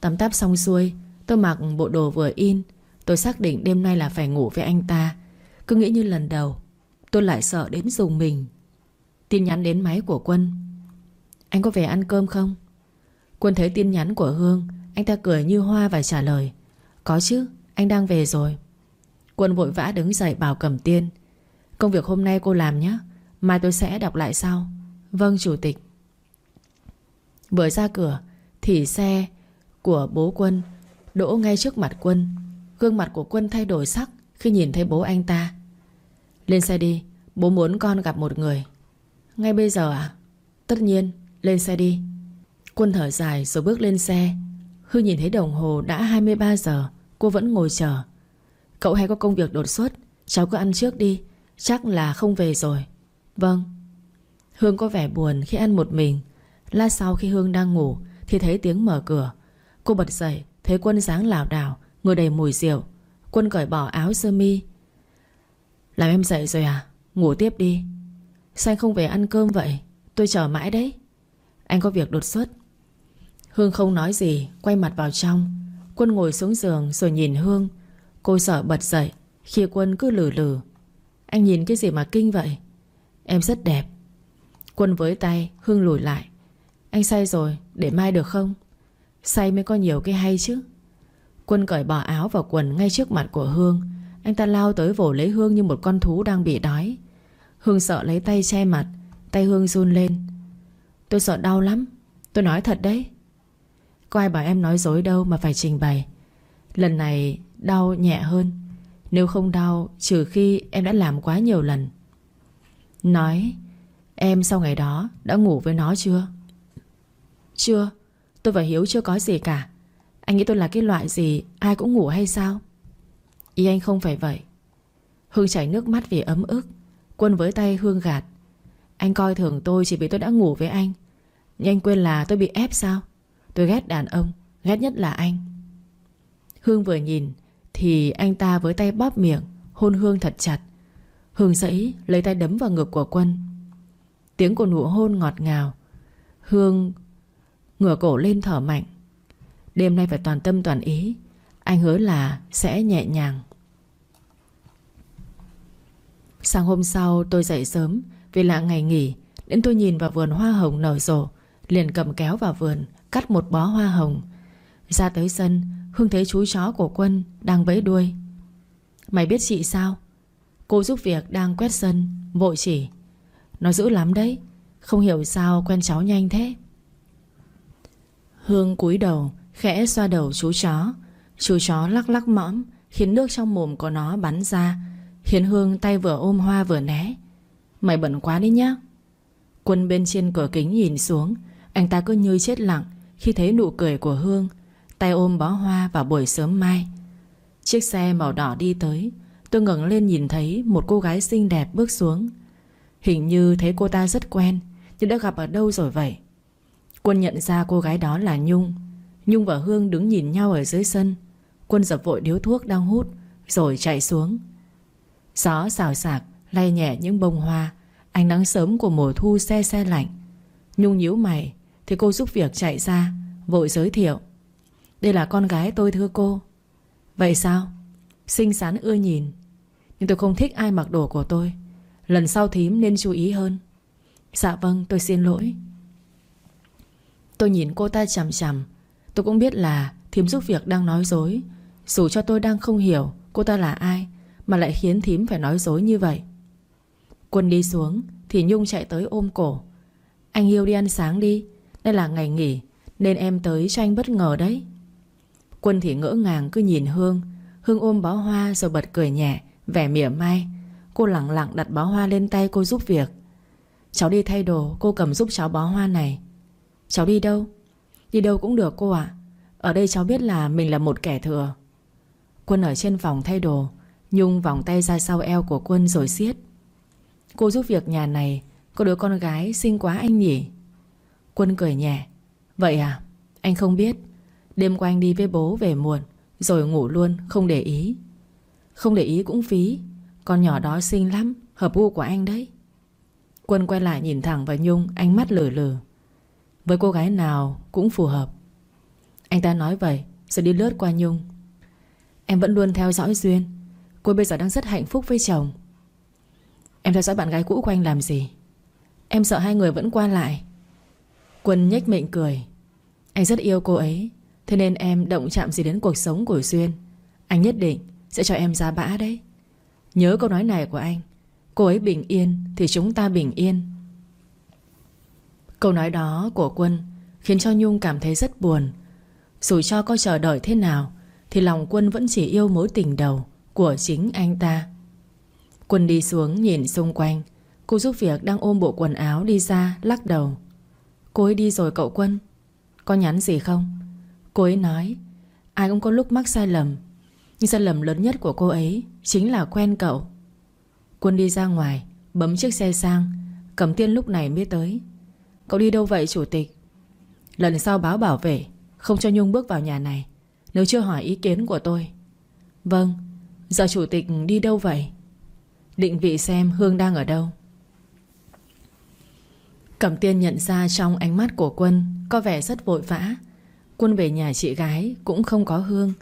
Tắm táp xong xuôi, Tôi mặc bộ đồ vừa in. Tôi xác định đêm nay là phải ngủ với anh ta. Cứ nghĩ như lần đầu, Tôi lại sợ đến dùng mình. Tin nhắn đến máy của Quân. Anh có về ăn cơm không? Quân thấy tin nhắn của Hương. Anh ta cười như hoa và trả lời Có chứ, anh đang về rồi. Quân vội vã đứng dậy bảo cầm tiên Công việc hôm nay cô làm nhé Mai tôi sẽ đọc lại sau. Vâng chủ tịch. Vừa ra cửa Thì xe của bố Quân Đỗ ngay trước mặt Quân. Gương mặt của Quân thay đổi sắc Khi nhìn thấy bố anh ta. Lên xe đi Bố muốn con gặp một người. Ngay bây giờ à? Tất nhiên Lên xe đi. Quân thở dài rồi bước lên xe. Hư nhìn thấy đồng hồ đã 23 giờ, Cô vẫn ngồi chờ. Cậu hay có công việc đột xuất, Cháu cứ ăn trước đi, Chắc là không về rồi. Vâng. Hương có vẻ buồn khi ăn một mình. Lát sau khi Hương đang ngủ Thì thấy tiếng mở cửa. Cô bật dậy, Thấy Quân sáng lảo đảo Người đầy mùi rượu. Quân cởi bỏ áo sơ mi. Làm em dậy rồi à? Ngủ tiếp đi. Sao anh không về ăn cơm vậy? Tôi chờ mãi đấy. Anh có việc đột xuất Hương không nói gì, Quay mặt vào trong. Quân ngồi xuống giường rồi nhìn Hương. Cô sợ bật dậy Khi Quân cứ lử lử Anh nhìn cái gì mà kinh vậy? Em rất đẹp. Quân với tay, Hương lùi lại. Anh say rồi, để mai được không? Say mới có nhiều cái hay chứ. Quân cởi bỏ áo và quần ngay trước mặt của Hương. Anh ta lao tới vồ lấy Hương như một con thú đang bị đói. Hương sợ lấy tay che mặt, Tay Hương run lên. Tôi sợ đau lắm, Tôi nói thật đấy. Có ai bảo em nói dối đâu mà phải trình bày. Lần này, đau nhẹ hơn. Nếu không đau, Trừ khi em đã làm quá nhiều lần. Nói, Em sau ngày đó đã ngủ với nó chưa? Chưa. Tôi và Hiếu chưa có gì cả. Anh nghĩ tôi là cái loại gì, Ai cũng ngủ hay sao? Ý anh không phải vậy. Hương chảy nước mắt vì ấm ức. Quân với tay Hương gạt. Anh coi thường tôi chỉ vì tôi đã ngủ với anh. Nhưng anh quên là tôi bị ép sao? Tôi ghét đàn ông, Ghét nhất là anh. Hương vừa nhìn, Thì anh ta với tay bóp miệng, Hôn Hương thật chặt. Hương dẫy lấy tay đấm vào ngực của Quân. Tiếng của nụ hôn ngọt ngào. Hương Ngửa cổ lên thở mạnh. Đêm nay phải toàn tâm toàn ý, Anh hứa là sẽ nhẹ nhàng. Sáng hôm sau, tôi dậy sớm, Vì là ngày nghỉ Đến tôi nhìn vào vườn hoa hồng nở rộ, Liền cầm kéo vào vườn Cắt một bó hoa hồng. Ra tới sân, Hương thấy chú chó của Quân Đang vẫy đuôi. Mày biết chị sao? Cô giúp việc đang quét sân, Vội chỉ. Nó dữ lắm đấy, Không hiểu sao quen cháu nhanh thế. Hương cúi đầu, Khẽ xoa đầu chú chó. Chú chó lắc lắc mõm, Khiến nước trong mồm của nó bắn ra, Khiến Hương tay vừa ôm hoa vừa né. Mày bẩn quá đi nhá. Quân bên trên cửa kính nhìn xuống, Anh ta cứ như chết lặng khi thấy nụ cười của Hương, Tay ôm bó hoa vào buổi sớm mai. Chiếc xe màu đỏ đi tới, Tôi ngẩng lên nhìn thấy Một cô gái xinh đẹp bước xuống. Hình như thấy cô ta rất quen, Nhưng đã gặp ở đâu rồi vậy? Quân nhận ra cô gái đó là Nhung. Nhung và Hương đứng nhìn nhau ở dưới sân. Quân dập vội điếu thuốc đang hút, Rồi chạy xuống. Gió xào xạc, lay nhẹ những bông hoa, Ánh nắng sớm của mùa thu xe xe lạnh. Nhung nhíu mày thì cô giúp việc chạy ra, Vội giới thiệu. Đây là con gái tôi, thưa cô. Vậy sao? Xinh xắn, ưa nhìn. Nhưng tôi không thích ai mặc đồ của tôi. Lần sau thím nên chú ý hơn. Dạ vâng tôi xin lỗi. Tôi nhìn cô ta chằm chằm. Tôi cũng biết là thím giúp việc đang nói dối. Dù cho tôi đang không hiểu Cô ta là ai, Mà lại khiến thím phải nói dối như vậy. Quân đi xuống, Thì Nhung chạy tới ôm cổ. Anh yêu đi ăn sáng đi. Đây là ngày nghỉ, Nên em tới cho anh bất ngờ đấy. Quân thì ngỡ ngàng cứ nhìn Hương. Hương ôm bó hoa rồi bật cười nhẹ, Vẻ mỉa mai. Cô lặng lặng đặt bó hoa lên tay cô giúp việc. Cháu đi thay đồ, Cô cầm giúp cháu bó hoa này. Cháu đi đâu? Đi đâu cũng được cô ạ. Ở đây cháu biết là mình là một kẻ thừa. Quân ở trên phòng thay đồ, Nhung vòng tay ra sau eo của Quân rồi siết. Cô giúp việc nhà này, Có đứa con gái xinh quá anh nhỉ? Quân cười nhẹ. Vậy à? Anh không biết. Đêm qua anh đi với bố về muộn, Rồi ngủ luôn, không để ý. Không để ý cũng phí. Con nhỏ đó xinh lắm, Hợp gu của anh đấy. Quân quay lại nhìn thẳng vào Nhung, Ánh mắt lử lử Với cô gái nào cũng phù hợp. Anh ta nói vậy, Rồi đi lướt qua Nhung. Em vẫn luôn theo dõi Duyên. Cô bây giờ đang rất hạnh phúc với chồng. Em theo dõi bạn gái cũ của anh làm gì? Em sợ hai người vẫn qua lại. Quân nhếch miệng cười. Anh rất yêu cô ấy, Thế nên em động chạm gì đến cuộc sống của Duyên. Anh nhất định sẽ cho em ra bã đấy. Nhớ câu nói này của anh, Cô ấy bình yên Thì chúng ta bình yên. Câu nói đó của Quân Khiến cho Nhung cảm thấy rất buồn. Dù cho có chờ đợi thế nào, Thì lòng Quân vẫn chỉ yêu mối tình đầu Của chính anh ta. Quân đi xuống nhìn xung quanh. Cô giúp việc đang ôm bộ quần áo đi ra, Lắc đầu. Cô ấy đi rồi cậu Quân. Có nhắn gì không? Cô ấy nói, Ai cũng có lúc mắc sai lầm. Nhưng sai lầm lớn nhất của cô ấy Chính là quen cậu. Quân đi ra ngoài, Bấm chiếc xe sang Cẩm tiên lúc này mới tới. Cậu đi đâu vậy, chủ tịch? Lần sau báo bảo vệ, Không cho Nhung bước vào nhà này, Nếu chưa hỏi ý kiến của tôi. Vâng Giờ chủ tịch đi đâu vậy? Định vị xem Hương đang ở đâu. Cẩm tiên nhận ra trong ánh mắt của Quân Có vẻ rất vội vã. Quân về nhà chị gái cũng không có Hương.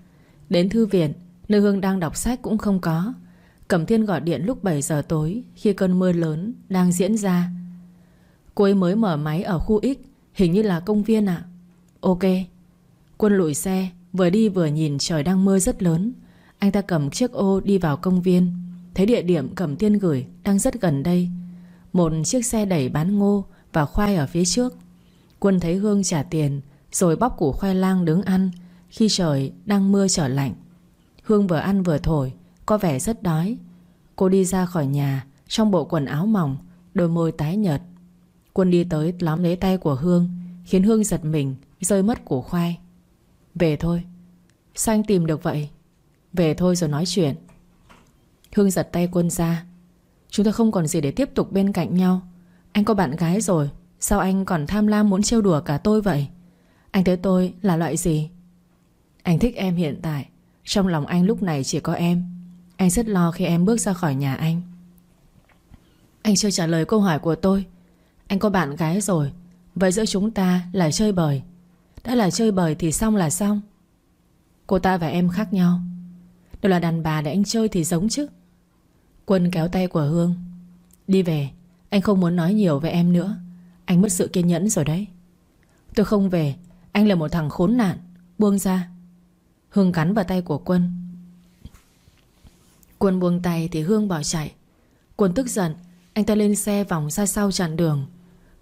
Đến thư viện, Nơi Hương đang đọc sách cũng không có. Cẩm Thiên gọi điện lúc 7 giờ tối, Khi cơn mưa lớn đang diễn ra. Cô ấy mới mở máy ở khu X, Hình như là công viên ạ. Ok. Quân lùi xe, Vừa đi vừa nhìn trời đang mưa rất lớn. Anh ta cầm chiếc ô đi vào công viên. Thấy địa điểm Cẩm Tiên gửi Đang rất gần đây. Một chiếc xe đẩy bán ngô và khoai ở phía trước. Quân thấy Hương trả tiền, Rồi bóc củ khoai lang đứng ăn. Khi trời đang mưa trở lạnh, Hương vừa ăn vừa thổi, Có vẻ rất đói. Cô đi ra khỏi nhà, Trong bộ quần áo mỏng, Đôi môi tái nhợt. Quân đi tới lóm lấy tay của Hương, Khiến Hương giật mình, Rơi mất củ khoai. Về thôi, Sao anh tìm được vậy? Về thôi rồi nói chuyện. Hương giật tay quân ra. Chúng ta không còn gì để tiếp tục bên cạnh nhau. Anh có bạn gái rồi, Sao anh còn tham lam muốn trêu đùa cả tôi vậy? Anh thấy tôi là loại gì? Anh thích em hiện tại, Trong lòng anh lúc này chỉ có em. Anh rất lo khi em bước ra khỏi nhà anh. Anh chưa trả lời câu hỏi của tôi. Anh có bạn gái rồi, Vậy giữa chúng ta là chơi bời. Đã là chơi bời thì xong là xong. Cô ta và em khác nhau. Đều là đàn bà để anh chơi thì giống chứ. Quân kéo tay của Hương. Đi về. Anh không muốn nói nhiều với em nữa. Anh mất sự kiên nhẫn rồi đấy. Tôi không về. Anh là một thằng khốn nạn. Buông ra. Hương cắn vào tay của Quân. Quân buông tay thì Hương bỏ chạy. Quân tức giận. Anh ta lên xe vòng ra sau chặn đường.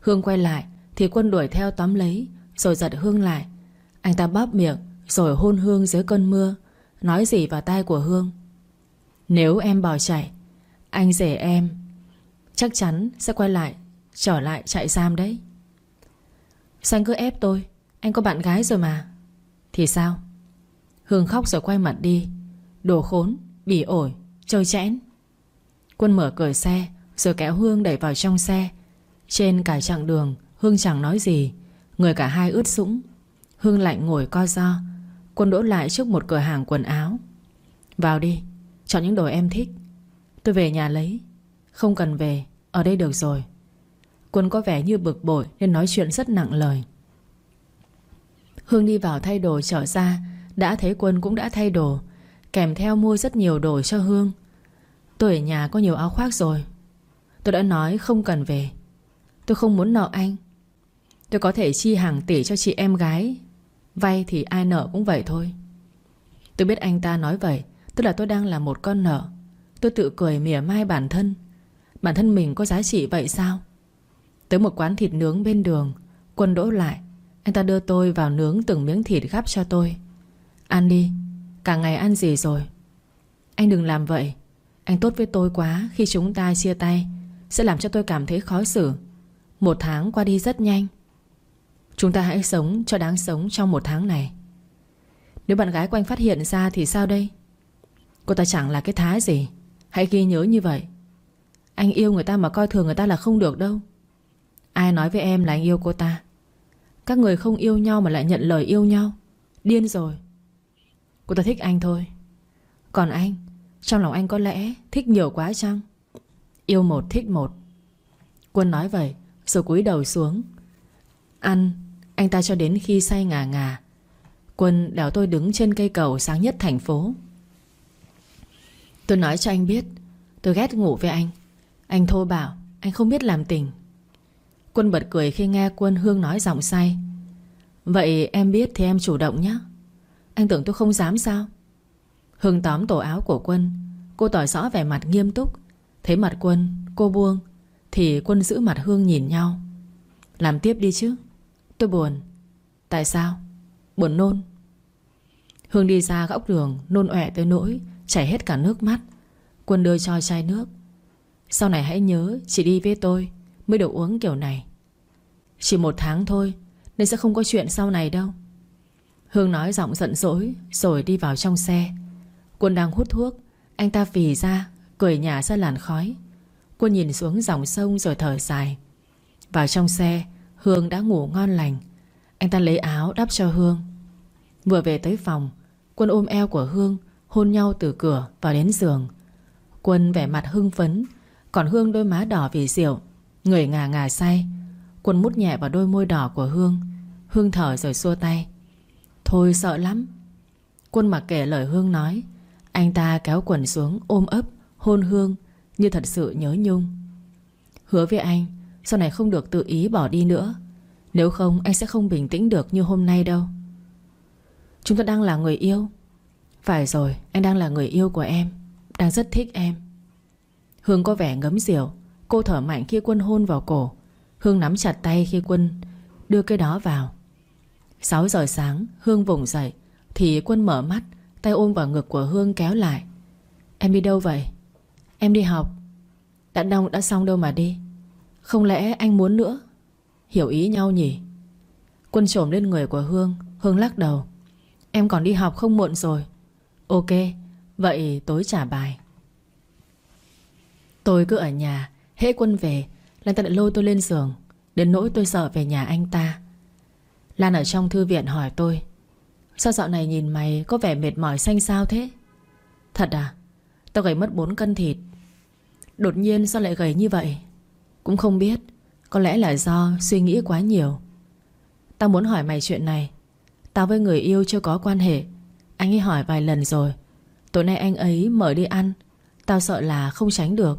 Hương quay lại Thì Quân đuổi theo tóm lấy, Rồi giật Hương lại. Anh ta bóp miệng, Rồi hôn Hương dưới cơn mưa. Nói gì vào tai của Hương? Nếu em bỏ chạy, Anh rể em Chắc chắn sẽ quay lại Trở lại chạy giam đấy. Sao anh cứ ép tôi Anh có bạn gái rồi mà. Thì sao? Hương khóc rồi quay mặt đi Đồ khốn, bỉ ổi, chơi chẽn Quân mở cửa xe Rồi kéo Hương đẩy vào trong xe. Trên cả chặng đường Hương chẳng nói gì Người cả hai ướt sũng. Hương lạnh ngồi co do Quân đỗ lại trước một cửa hàng quần áo. Vào đi Chọn những đồ em thích. Tôi về nhà lấy Không cần về ở đây được rồi. Quân có vẻ như bực bội Nên nói chuyện rất nặng lời. Hương đi vào thay đồ trở ra, Đã thấy Quân cũng đã thay đồ, Kèm theo mua rất nhiều đồ cho Hương. Tôi ở nhà có nhiều áo khoác rồi. Tôi đã nói không cần về. Tôi không muốn nợ anh. Tôi có thể chi hàng tỷ cho chị em gái. Vay thì ai nợ cũng vậy thôi. Tôi biết anh ta nói vậy, Tức là tôi đang là một con nợ. Tôi tự cười mỉa mai bản thân. Bản thân mình có giá trị vậy sao? Tới một quán thịt nướng bên đường, Quân đỗ lại. Anh ta đưa tôi vào nướng từng miếng thịt gắp cho tôi. Ăn đi, Cả ngày ăn gì rồi? Anh đừng làm vậy. Anh tốt với tôi quá, khi chúng ta chia tay, Sẽ làm cho tôi cảm thấy khó xử. Một tháng qua đi rất nhanh. Chúng ta hãy sống cho đáng sống trong một tháng này. Nếu bạn gái của anh phát hiện ra thì sao đây? Cô ta chẳng là cái thái gì. Hãy ghi nhớ như vậy. Anh yêu người ta mà coi thường người ta là không được đâu. Ai nói với em là anh yêu cô ta? Các người không yêu nhau mà lại nhận lời yêu nhau. Điên rồi. Cô ta thích anh thôi. Còn anh, Trong lòng anh có lẽ thích nhiều quá chăng? Yêu một, thích một. Quân nói vậy, Rồi cúi đầu xuống. Ăn, Anh ta cho đến khi say ngà ngà. Quân đèo tôi đứng trên cây cầu sáng nhất thành phố. Tôi nói cho anh biết, Tôi ghét ngủ với anh. Anh thô bảo Anh không biết làm tình. Quân bật cười khi nghe Quân Hương nói giọng say. Vậy em biết thì em chủ động nhé Anh tưởng tôi không dám sao? Hương tóm tổ áo của Quân. Cô tỏ rõ vẻ mặt nghiêm túc. Thấy mặt Quân, cô buông, Thì Quân giữ mặt Hương nhìn nhau. Làm tiếp đi chứ. Tôi buồn. Tại sao? Buồn nôn. Hương đi ra góc đường, Nôn ọe tới nỗi Chảy hết cả nước mắt. Quân đưa cho chai nước. Sau này hãy nhớ Chỉ đi với tôi Mới được uống kiểu này. Chỉ một tháng thôi, Nên sẽ không có chuyện sau này đâu. Hương nói giọng giận dỗi Rồi đi vào trong xe. Quân đang hút thuốc, Anh ta phì ra, Cười nhả ra làn khói. Quân nhìn xuống dòng sông rồi thở dài. Vào trong xe, Hương đã ngủ ngon lành. Anh ta lấy áo đắp cho Hương. Vừa về tới phòng, Quân ôm eo của Hương Hôn nhau từ cửa vào đến giường. Quân vẻ mặt hưng phấn còn Hương đôi má đỏ vì rượu. Người ngà ngà say. Quân mút nhẹ vào đôi môi đỏ của Hương. Hương thở rồi xua tay. Thôi sợ lắm. Quân mặc kể lời Hương nói. Anh ta kéo quần xuống ôm ấp, Hôn Hương, Như thật sự nhớ nhung. Hứa với anh, Sau này không được tự ý bỏ đi nữa. Nếu không, anh sẽ không bình tĩnh được như hôm nay đâu. Chúng ta đang là người yêu. Phải rồi, anh đang là người yêu của em. Đang rất thích em. Hương có vẻ ngấm rượu. Cô thở mạnh khi quân hôn vào cổ. Hương nắm chặt tay khi quân đưa cái đó vào. 6 giờ sáng, Hương vùng dậy, Thì quân mở mắt, Tay ôm vào ngực của Hương kéo lại. Em đi đâu vậy? Em đi học. Đã đông đã xong đâu mà đi. Không lẽ anh muốn nữa? Hiểu ý nhau nhỉ? Quân trồm lên người của Hương Hương lắc đầu. Em còn đi học không muộn rồi. Ok, Vậy tối trả bài. Tôi cứ ở nhà, Hễ quân về, Lan ta lại lôi tôi lên giường, Đến nỗi tôi sợ về nhà anh ta. Lan ở trong thư viện hỏi tôi, Sao dạo này nhìn mày có vẻ mệt mỏi xanh sao thế? Thật à? Tao gầy mất 4 cân thịt. Đột nhiên sao lại gầy như vậy? Cũng không biết, Có lẽ là do suy nghĩ quá nhiều. Tao muốn hỏi mày chuyện này. Tao với người yêu chưa có quan hệ. Anh ấy hỏi vài lần rồi. Tối nay anh ấy mở đi ăn. Tao sợ là không tránh được.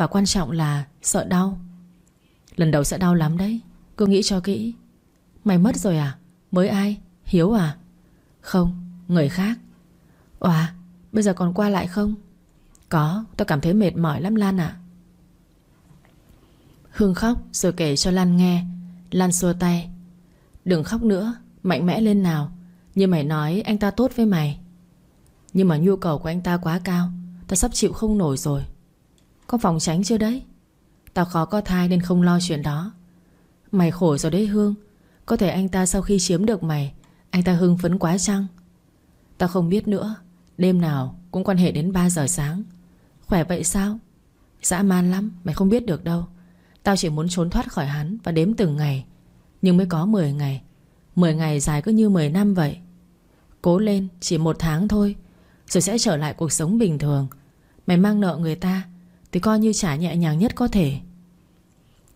Và quan trọng là sợ đau. Lần đầu sẽ đau lắm đấy. Cứ nghĩ cho kỹ. Mày mất rồi à? Mới ai? Hiếu à? Không, người khác. Òa, bây giờ còn qua lại không? Có, tao cảm thấy mệt mỏi lắm Lan ạ. Hương khóc rồi kể cho Lan nghe. Lan xua tay. Đừng khóc nữa Mạnh mẽ lên nào. Như mày nói anh ta tốt với mày. Nhưng mà nhu cầu của anh ta quá cao. Ta sắp chịu không nổi rồi. Có phòng tránh chưa đấy? Tao khó có thai nên không lo chuyện đó. Mày khổ rồi đấy Hương. Có thể anh ta sau khi chiếm được mày, Anh ta hưng phấn quá chăng? Tao không biết nữa. Đêm nào cũng quan hệ đến 3 giờ sáng. Khỏe vậy sao? Dã man lắm, mày không biết được đâu. Tao chỉ muốn trốn thoát khỏi hắn Và đếm từng ngày, Nhưng mới có 10 ngày. 10 ngày dài cứ như 10 năm vậy. Cố lên, chỉ một tháng thôi, Rồi sẽ trở lại cuộc sống bình thường. Mày mang nợ người ta thì coi như trả nhẹ nhàng nhất có thể.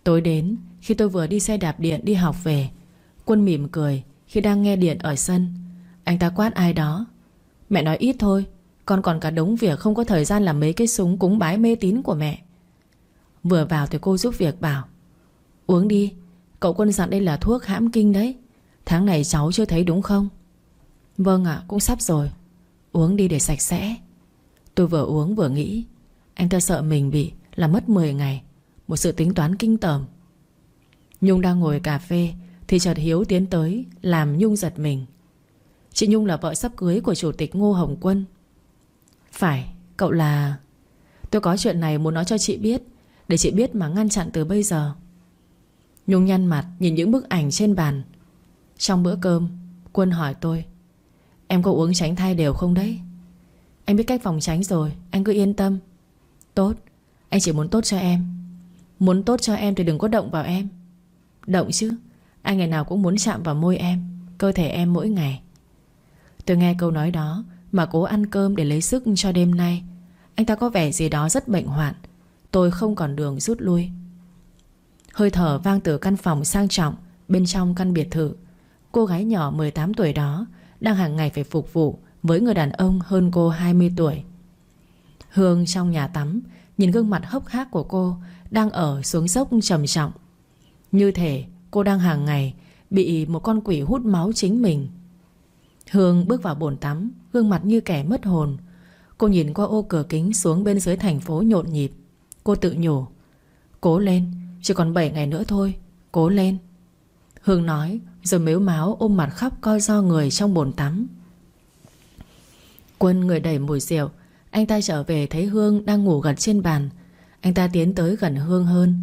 Tối đến, Khi tôi vừa đi xe đạp điện đi học về, Quân mỉm cười Khi đang nghe điện ở sân. Anh ta quát ai đó, Mẹ nói ít thôi, Con còn cả đống việc không có thời gian làm mấy cái súng cúng bái mê tín của mẹ. Vừa vào thì cô giúp việc bảo, Uống đi, Cậu quân dặn đây là thuốc hãm kinh đấy, Tháng này cháu chưa thấy đúng không? Vâng ạ, cũng sắp rồi, Uống đi để sạch sẽ. Tôi vừa uống vừa nghĩ anh ta sợ mình bị là mất 10 ngày, Một sự tính toán kinh tởm. Nhung đang ngồi cà phê Thì chợt Hiếu tiến tới Làm Nhung giật mình. Chị Nhung là vợ sắp cưới của chủ tịch Ngô Hồng Quân. Phải, Cậu là Tôi có chuyện này muốn nói cho chị biết, Để chị biết mà ngăn chặn từ bây giờ. Nhung nhăn mặt nhìn những bức ảnh trên bàn. Trong bữa cơm, Quân hỏi tôi, Em có uống tránh thai đều không đấy? Anh biết cách phòng tránh rồi, Anh cứ yên tâm. Tốt, Anh chỉ muốn tốt cho em. Muốn tốt cho em thì đừng có động vào em. Động chứ, Anh ngày nào cũng muốn chạm vào môi em, Cơ thể em mỗi ngày. Tôi nghe câu nói đó Mà cố ăn cơm để lấy sức cho đêm nay. Anh ta có vẻ gì đó rất bệnh hoạn. Tôi không còn đường rút lui. Hơi thở vang từ căn phòng sang trọng, Bên trong căn biệt thự. Cô gái nhỏ 18 tuổi đó Đang hàng ngày phải phục vụ Với người đàn ông hơn cô 20 tuổi. Hương trong nhà tắm, Nhìn gương mặt hốc hác của cô Đang ở xuống dốc trầm trọng. Như thể cô đang hàng ngày Bị một con quỷ hút máu chính mình. Hương bước vào bồn tắm, Gương mặt như kẻ mất hồn. Cô nhìn qua ô cửa kính xuống bên dưới thành phố nhộn nhịp. Cô tự nhủ, Cố lên, Chỉ còn 7 ngày nữa thôi, Cố lên. Hương nói, Rồi mếu máu ôm mặt khóc coi do người trong bồn tắm. Quân người đẩy mùi rượu anh ta trở về thấy Hương đang ngủ gật trên bàn. Anh ta tiến tới gần Hương hơn.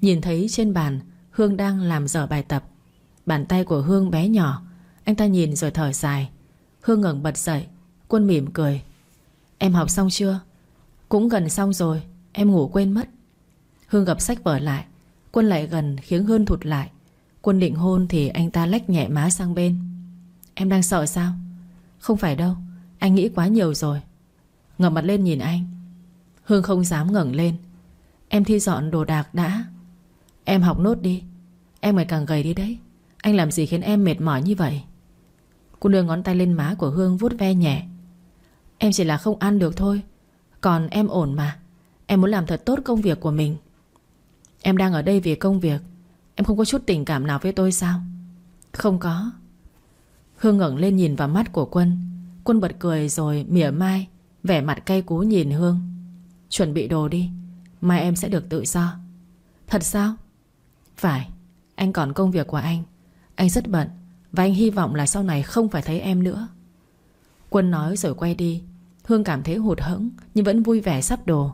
Nhìn thấy trên bàn, Hương đang làm dở bài tập. Bàn tay của Hương bé nhỏ. Anh ta nhìn rồi thở dài. Hương ngẩng bật dậy Quân mỉm cười. Em học xong chưa? Cũng gần xong rồi, Em ngủ quên mất. Hương gập sách vở lại. Quân lại gần, khiến Hương thụt lại. Quân định hôn thì anh ta lách nhẹ má sang bên. Em đang sợ sao? Không phải đâu, Anh nghĩ quá nhiều rồi ngẩng mặt lên nhìn anh. Hương không dám ngẩng lên. Em thi dọn đồ đạc đã. Em học nốt đi. Em ngày càng gầy đi đấy. Anh làm gì khiến em mệt mỏi như vậy? Cô đưa ngón tay lên má của Hương vuốt ve nhẹ. Em chỉ là không ăn được thôi. Còn em ổn mà. Em muốn làm thật tốt công việc của mình. Em đang ở đây vì công việc. Em không có chút tình cảm nào với tôi sao? Không có. Hương ngẩng lên nhìn vào mắt của Quân. Quân bật cười rồi mỉa mai. Vẻ mặt cay cú nhìn Hương. Chuẩn bị đồ đi, Mai em sẽ được tự do. Thật sao? Phải, Anh còn công việc của anh. Anh rất bận Và anh hy vọng là sau này không phải thấy em nữa. Quân nói rồi quay đi. Hương cảm thấy hụt hẫng Nhưng vẫn vui vẻ sắp đồ.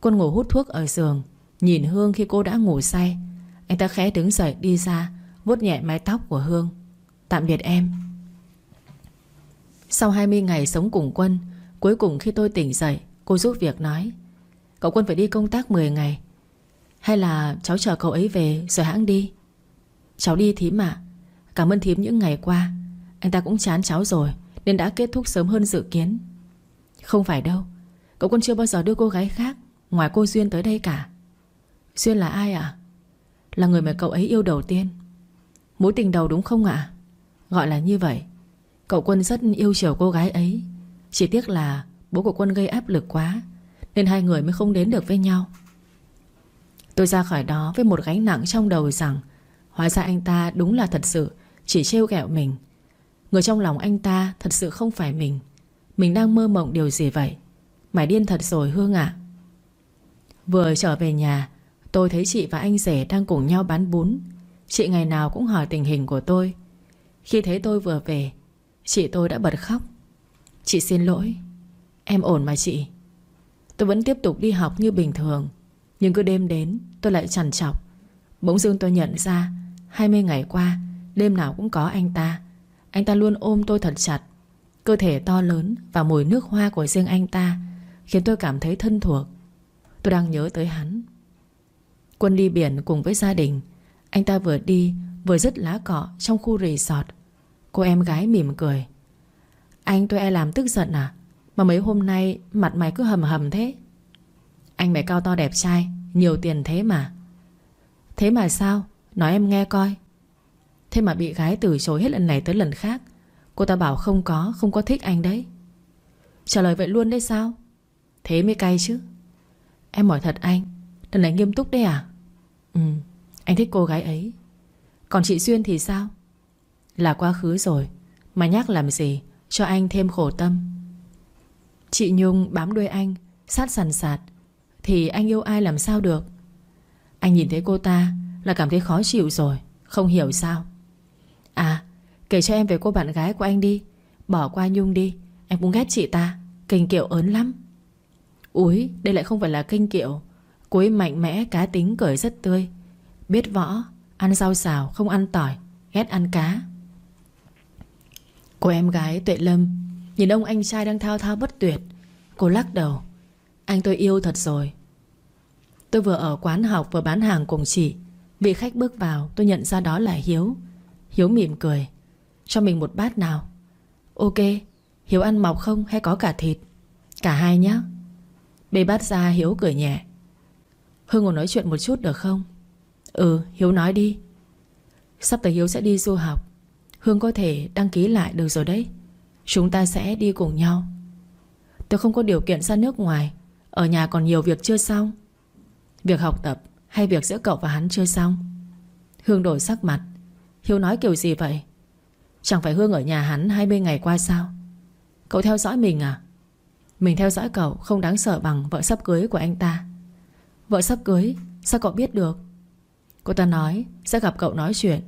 Quân ngủ hút thuốc ở giường, Nhìn Hương khi cô đã ngủ say. Anh ta khẽ đứng dậy đi ra, vuốt nhẹ mái tóc của Hương. Tạm biệt em. Sau 20 ngày sống cùng Quân Cuối cùng khi tôi tỉnh dậy, Cô giúp việc nói, Cậu Quân phải đi công tác 10 ngày. Hay là cháu chờ cậu ấy về rồi hãng đi. Cháu đi thím ạ. Cảm ơn thím những ngày qua. Anh ta cũng chán cháu rồi, Nên đã kết thúc sớm hơn dự kiến. Không phải đâu. Cậu Quân chưa bao giờ đưa cô gái khác Ngoài cô Duyên tới đây cả. Duyên là ai ạ? Là người mà cậu ấy yêu đầu tiên. Mối tình đầu đúng không ạ? Gọi là như vậy. Cậu Quân rất yêu chiều cô gái ấy. Chỉ tiếc là bố của Quân gây áp lực quá, Nên hai người mới không đến được với nhau. Tôi ra khỏi đó với một gánh nặng trong đầu rằng, Hóa ra anh ta đúng là thật sự Chỉ trêu ghẹo mình. Người trong lòng anh ta thật sự không phải mình. Mình đang mơ mộng điều gì vậy? Mày điên thật rồi, Hương ạ. Vừa trở về nhà, Tôi thấy chị và anh rể đang cùng nhau bán bún. Chị ngày nào cũng hỏi tình hình của tôi. Khi thấy tôi vừa về, Chị tôi đã bật khóc. Chị xin lỗi. Em ổn mà chị. Tôi vẫn tiếp tục đi học như bình thường. Nhưng cứ đêm đến, tôi lại chằn chọc Bỗng dưng tôi nhận ra 20 ngày qua, Đêm nào cũng có anh ta. Anh ta luôn ôm tôi thật chặt. Cơ thể to lớn và mùi nước hoa của riêng anh ta Khiến tôi cảm thấy thân thuộc. Tôi đang nhớ tới hắn. Quân đi biển cùng với gia đình. Anh ta vừa đi, vừa dứt lá cọ Trong khu resort. Cô em gái mỉm cười. Anh tôi e làm tức giận à? Mà mấy hôm nay mặt mày cứ hầm hầm thế. Anh mày cao to đẹp trai, Nhiều tiền thế mà. Thế mà sao? Nói em nghe coi. Thế mà bị gái từ chối hết lần này tới lần khác. Cô ta bảo không có Không có thích anh đấy. Trả lời vậy luôn đấy sao? Thế mới cay chứ. Em hỏi thật anh, Lần này nghiêm túc đấy à? Ừ Anh thích cô gái ấy. Còn chị xuyên thì sao? Là quá khứ rồi, Mà nhắc làm gì? Cho anh thêm khổ tâm. Chị Nhung bám đuôi anh, Sát sàn sạt. Thì anh yêu ai làm sao được? Anh nhìn thấy cô ta Là cảm thấy khó chịu rồi, Không hiểu sao. À kể cho em về cô bạn gái của anh đi. Bỏ qua Nhung đi Anh cũng ghét chị ta, Kinh kiệu ớn lắm. Úi, đây lại không phải là kinh kiệu. Cô ấy mạnh mẽ, cá tính cởi rất tươi. Biết võ, Ăn rau xào, không ăn tỏi, Ghét ăn cá. Cô em gái Tuệ Lâm Nhìn ông anh trai đang thao thao bất tuyệt. Cô lắc đầu. Anh tôi yêu thật rồi. Tôi vừa ở quán học vừa bán hàng cùng chị. Vị khách bước vào, tôi nhận ra đó là Hiếu. Hiếu mỉm cười. Cho mình một bát nào. Ok, Hiếu ăn mọc không hay có cả thịt? Cả hai nhé Bê bát ra, Hiếu cười nhẹ. Hương ngồi nói chuyện một chút được không? Ừ Hiếu nói đi. Sắp tới Hiếu sẽ đi du học. Hương có thể đăng ký lại được rồi đấy. Chúng ta sẽ đi cùng nhau. Tôi không có điều kiện ra nước ngoài. Ở nhà còn nhiều việc chưa xong. Việc học tập hay việc giữa cậu và hắn chưa xong? Hương đổi sắc mặt. Hiếu nói kiểu gì vậy? Chẳng phải Hương ở nhà hắn 20 ngày qua sao? Cậu theo dõi mình à? Mình theo dõi cậu không đáng sợ bằng Vợ sắp cưới của anh ta. Vợ sắp cưới, Sao cậu biết được? Cô ta nói, sẽ gặp cậu nói chuyện.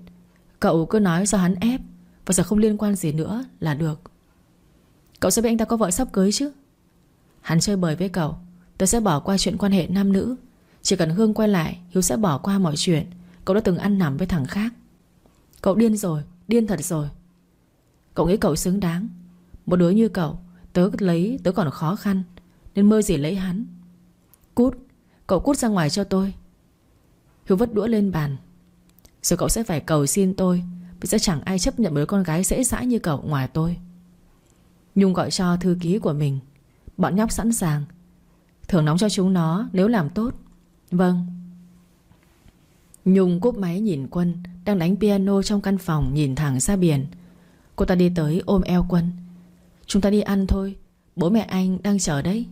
Cậu cứ nói do hắn ép Và giờ không liên quan gì nữa là được. Cậu sẽ biết anh ta có vợ sắp cưới chứ? Hắn chơi bời với cậu Tôi sẽ bỏ qua chuyện quan hệ nam nữ. Chỉ cần Hương quay lại Hiếu sẽ bỏ qua mọi chuyện. Cậu đã từng ăn nằm với thằng khác. Cậu điên rồi, điên thật rồi. Cậu nghĩ cậu xứng đáng. Một đứa như cậu Tớ lấy tớ còn khó khăn Nên mơ gì lấy hắn. Cút, cậu cút ra ngoài cho tôi. Hiếu vất đũa lên bàn. Rồi cậu sẽ phải cầu xin tôi. Vì sẽ chẳng ai chấp nhận một con gái dễ dãi như cậu ngoài tôi. Nhung gọi cho thư ký của mình. Bọn nhóc sẵn sàng. Thưởng nóng cho chúng nó, nếu làm tốt. Vâng. Nhung cúp máy nhìn Quân, Đang đánh piano trong căn phòng Nhìn thẳng ra biển. Cô ta đi tới ôm eo Quân. Chúng ta đi ăn thôi. Bố mẹ anh đang chờ đấy.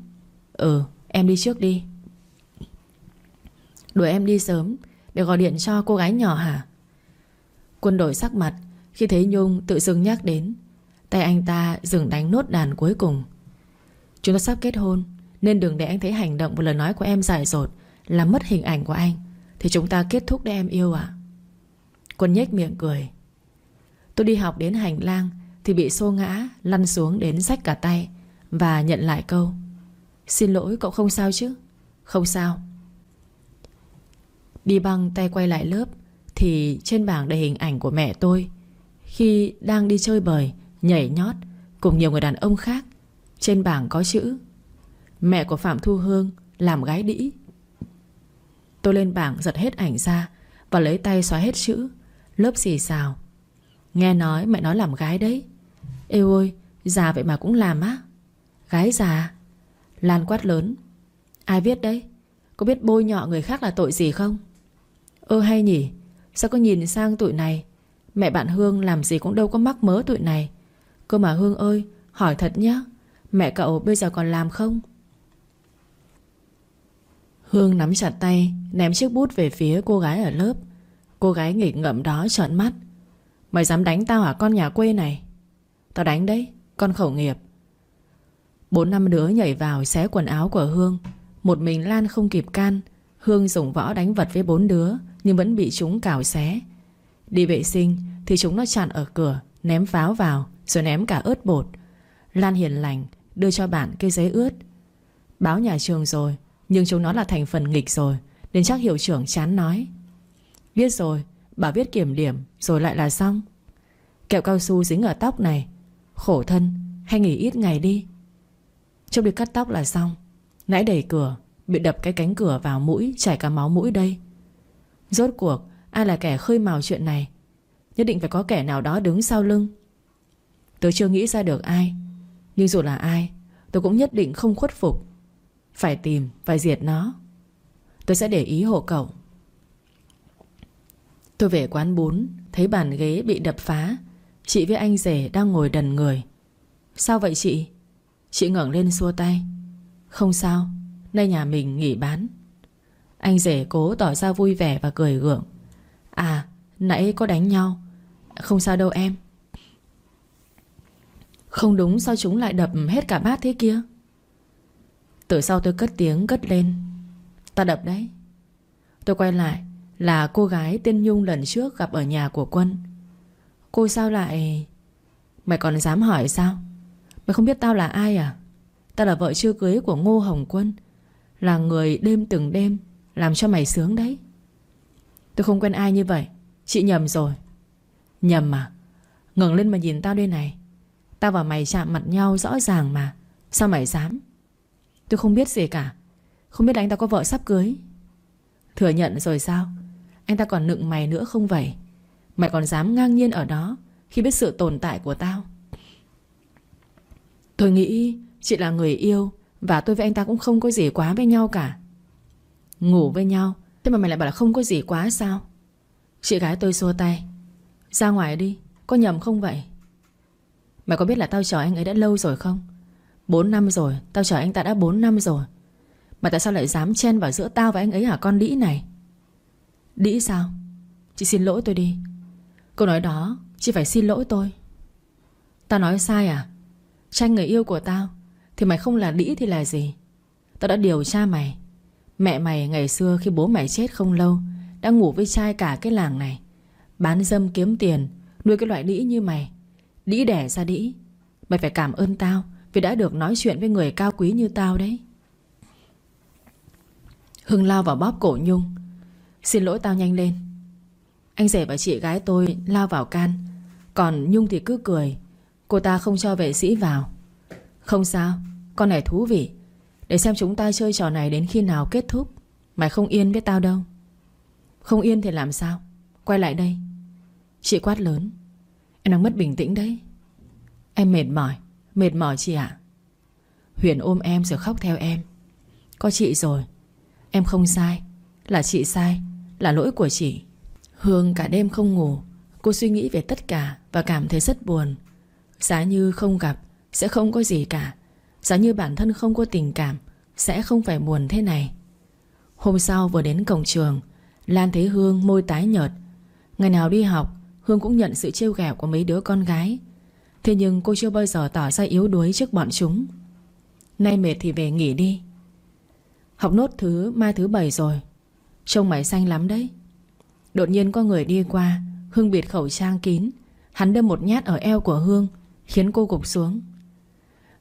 Ừ em đi trước đi. Đuổi em đi sớm. Để gọi điện cho cô gái nhỏ hả? Quân đổi sắc mặt, Khi thấy Nhung tự dưng nhắc đến, Tay anh ta dừng đánh nốt đàn cuối cùng. Chúng ta sắp kết hôn, Nên đừng để anh thấy hành động và lời nói của em dại dột, Làm mất hình ảnh của anh, Thì chúng ta kết thúc để em yêu ạ. Quân nhếch miệng cười. Tôi đi học đến hành lang Thì bị xô ngã, Lăn xuống đến rách cả tay Và nhận lại câu, Xin lỗi, cậu không sao chứ? Không sao. Đi băng tay quay lại lớp, Thì trên bảng đầy hình ảnh của mẹ tôi. Khi đang đi chơi bời, Nhảy nhót, Cùng nhiều người đàn ông khác, Trên bảng có chữ, Mẹ của Phạm Thu Hương Làm gái đĩ. Tôi lên bảng giật hết ảnh ra Và lấy tay xóa hết chữ, Lớp xì xào. Nghe nói mẹ nói làm gái đấy. Ê ôi, Già vậy mà cũng làm á. Gái già? Lan quát lớn. Ai viết đấy, Có biết bôi nhọ người khác là tội gì không? Ơ hay nhỉ? Sao có nhìn sang tụi này? Mẹ bạn Hương làm gì cũng đâu có mắc mớ tụi này. Cơ mà Hương ơi, Hỏi thật nhá. Mẹ cậu bây giờ còn làm không? Hương nắm chặt tay, Ném chiếc bút về phía cô gái ở lớp. Cô gái nghịch ngậm đó trợn mắt. Mày dám đánh tao hả con nhà quê này? Tao đánh đấy, Con khẩu nghiệp. Bốn năm đứa nhảy vào xé quần áo của Hương. Một mình Lan không kịp can. Hương dùng võ đánh vật với bốn đứa, Nhưng vẫn bị chúng cào xé. Đi vệ sinh thì chúng nó chặn ở cửa, Ném pháo vào, Rồi ném cả ớt bột. Lan hiền lành, đưa cho bạn cái giấy ướt. Báo nhà trường rồi, Nhưng chúng nó là thành phần nghịch rồi, Nên chắc hiệu trưởng chán nói. Viết rồi Bảo viết kiểm điểm, Rồi lại là xong. Kẹo cao su dính ở tóc này. Khổ thân, Hay nghỉ ít ngày đi. Trông đi cắt tóc là xong. Nãy đẩy cửa Bị đập cái cánh cửa vào mũi Chảy cả máu mũi đây. Rốt cuộc ai là kẻ khơi mào chuyện này? Nhất định phải có kẻ nào đó đứng sau lưng. Tôi chưa nghĩ ra được ai. Nhưng dù là ai Tôi cũng nhất định không khuất phục. Phải tìm, phải diệt nó. Tôi sẽ để ý hộ cậu. Tôi về quán bún Thấy bàn ghế bị đập phá. Chị với anh rể đang ngồi đần người. Sao vậy chị? Chị ngẩng lên xua tay. Không sao. Nay nhà mình nghỉ bán. Anh rể cố tỏ ra vui vẻ và cười gượng. À nãy có đánh nhau. Không sao đâu em. Không đúng sao chúng lại đập hết cả bát thế kia? Từ sau tôi cất tiếng cất lên. Ta đập đấy. Tôi quay lại Là cô gái tên Nhung lần trước gặp ở nhà của Quân. Cô sao lại Mày còn dám hỏi sao? Mày không biết tao là ai à? Tao là vợ chưa cưới của Ngô Hồng Quân. Là người đêm từng đêm Làm cho mày sướng đấy. Tôi không quen ai như vậy. Chị nhầm rồi. Nhầm mà. Ngừng lên mà nhìn tao đây này. Tao và mày chạm mặt nhau rõ ràng mà. Sao mày dám? Tôi không biết gì cả. Không biết anh ta có vợ sắp cưới. Thừa nhận rồi sao? Anh ta còn nựng mày nữa không vậy? Mày còn dám ngang nhiên ở đó Khi biết sự tồn tại của tao? Tôi nghĩ Chị là người yêu và tôi với anh ta cũng không có gì quá với nhau cả. Ngủ với nhau. Thế mà mày lại bảo là không có gì quá sao? Chị gái tôi xua tay. Ra ngoài đi, Có nhầm không vậy? Mày có biết là tao chờ anh ấy đã lâu rồi không? 4 năm rồi, Tao chờ anh ta đã 4 năm rồi. Mà tại sao lại dám chen vào giữa tao và anh ấy hả con đĩ này? Đĩ sao? Chị xin lỗi tôi đi. Câu nói đó, Chị phải xin lỗi tôi. Tao nói sai à? Tranh người yêu của tao thì mày không là đĩ thì là gì? Tao đã điều tra mày. Mẹ mày ngày xưa khi bố mày chết không lâu, Đã ngủ với trai cả cái làng này. Bán dâm kiếm tiền, Nuôi cái loại đĩ như mày. Đĩ đẻ ra đĩ. Mày phải cảm ơn tao Vì đã được nói chuyện với người cao quý như tao đấy. Hưng lao vào bóp cổ Nhung. Xin lỗi tao nhanh lên. Anh rể và chị gái tôi lao vào can. Còn Nhung thì cứ cười. Cô ta không cho vệ sĩ vào. Không sao. Con này thú vị. Để xem chúng ta chơi trò này đến khi nào kết thúc. Mày không yên với tao đâu. Không yên thì làm sao? Quay lại đây. Chị quát lớn. Em đang mất bình tĩnh đấy. Em mệt mỏi. Mệt mỏi chị ạ. Huyền ôm em rồi khóc theo em. Có chị rồi. Em không sai. Là chị sai. Là lỗi của chị. Hương cả đêm không ngủ. Cô suy nghĩ về tất cả Và cảm thấy rất buồn. Giá như không gặp, Sẽ không có gì cả. Giá như bản thân không có tình cảm, Sẽ không phải buồn thế này. Hôm sau vừa đến cổng trường, Lan thấy Hương môi tái nhợt. Ngày nào đi học, Hương cũng nhận sự trêu ghẹo của mấy đứa con gái. Thế nhưng cô chưa bao giờ tỏ ra yếu đuối trước bọn chúng. Nay mệt thì về nghỉ đi. Học nốt thứ, mai thứ bảy rồi. Trông mày xanh lắm đấy. Đột nhiên có người đi qua, Hương bịt khẩu trang kín. Hắn đâm một nhát ở eo của Hương, Khiến cô gục xuống.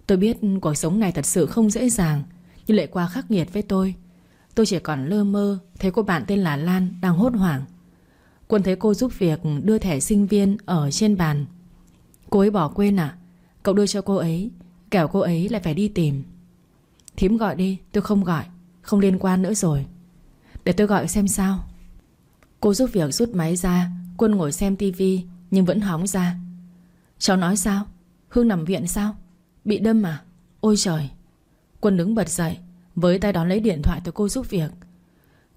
Tôi biết cuộc sống này thật sự không dễ dàng, Nhưng lại quá khắc nghiệt với tôi. Tôi chỉ còn lơ mơ Thấy cô bạn tên là Lan đang hốt hoảng. Quân thấy cô giúp việc đưa thẻ sinh viên Ở trên bàn. Cô ấy bỏ quên à Cậu đưa cho cô ấy, Kẻo cô ấy lại phải đi tìm. Thím gọi đi, tôi không gọi, Không liên quan nữa rồi. Để tôi gọi xem sao. Cô giúp việc rút máy ra, Quân ngồi xem tivi Nhưng vẫn hóng ra. Cháu nói sao? Hương nằm viện sao? Bị đâm à? Ôi trời. Quân đứng bật dậy, Với tay đón lấy điện thoại từ cô giúp việc.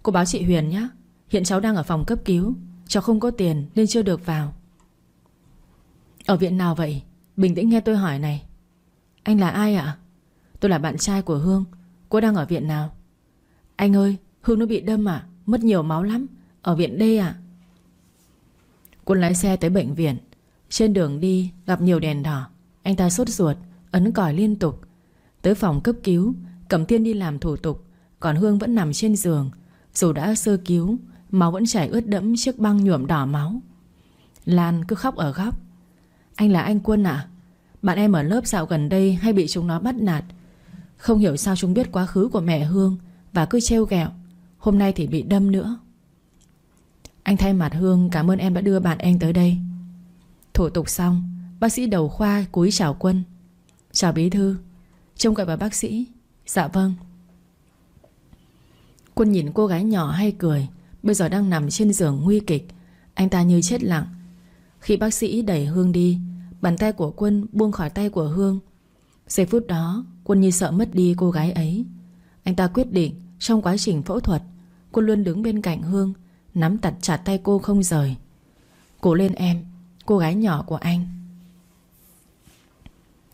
Cô báo chị Huyền nhé Hiện cháu đang ở phòng cấp cứu. Cháu không có tiền nên chưa được vào. Ở viện nào vậy? Bình tĩnh nghe tôi hỏi này. Anh là ai ạ? Tôi là bạn trai của Hương. Cô đang ở viện nào? Anh ơi, Hương nó bị đâm à? Mất nhiều máu lắm. Ở viện D à Quân lái xe tới bệnh viện. Trên đường đi gặp nhiều đèn đỏ. Anh ta sốt ruột. Ấn còi liên tục. Tới phòng cấp cứu, Cẩm tiên đi làm thủ tục, Còn Hương vẫn nằm trên giường. Dù đã sơ cứu, Máu vẫn chảy ướt đẫm chiếc băng nhuộm đỏ máu. Lan cứ khóc ở góc. Anh là anh Quân à Bạn em ở lớp dạo gần đây hay bị chúng nó bắt nạt? Không hiểu sao chúng biết quá khứ của mẹ Hương Và cứ trêu ghẹo. Hôm nay thì bị đâm nữa. Anh thay mặt Hương cảm ơn em đã đưa bạn anh tới đây. Thủ tục xong, Bác sĩ đầu khoa cúi chào Quân. Chào bí thư, Trông cậy vào bác sĩ. Dạ vâng. Quân nhìn cô gái nhỏ hay cười, Bây giờ đang nằm trên giường nguy kịch. Anh ta như chết lặng. Khi bác sĩ đẩy Hương đi, Bàn tay của Quân buông khỏi tay của Hương. Giây phút đó, Quân như sợ mất đi cô gái ấy. Anh ta quyết định, trong quá trình phẫu thuật, Quân luôn đứng bên cạnh Hương, Nắm tặt chặt tay cô không rời. Cố lên em, Cô gái nhỏ của anh.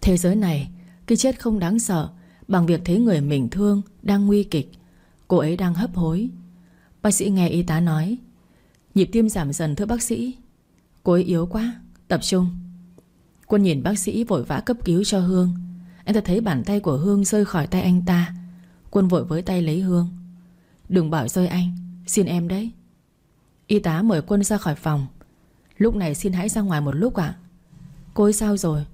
Thế giới này Cái chết không đáng sợ Bằng việc thấy người mình thương Đang nguy kịch. Cô ấy đang hấp hối. Bác sĩ nghe y tá nói Nhịp tim giảm dần thưa bác sĩ. Cô ấy yếu quá, tập trung. Quân nhìn bác sĩ vội vã cấp cứu cho Hương. Anh ta thấy bàn tay của Hương rơi khỏi tay anh ta. Quân vội với tay lấy Hương. Đừng bỏ rơi anh Xin em đấy. Y tá mời Quân ra khỏi phòng. Lúc này xin hãy ra ngoài một lúc ạ. Cô ấy sao rồi?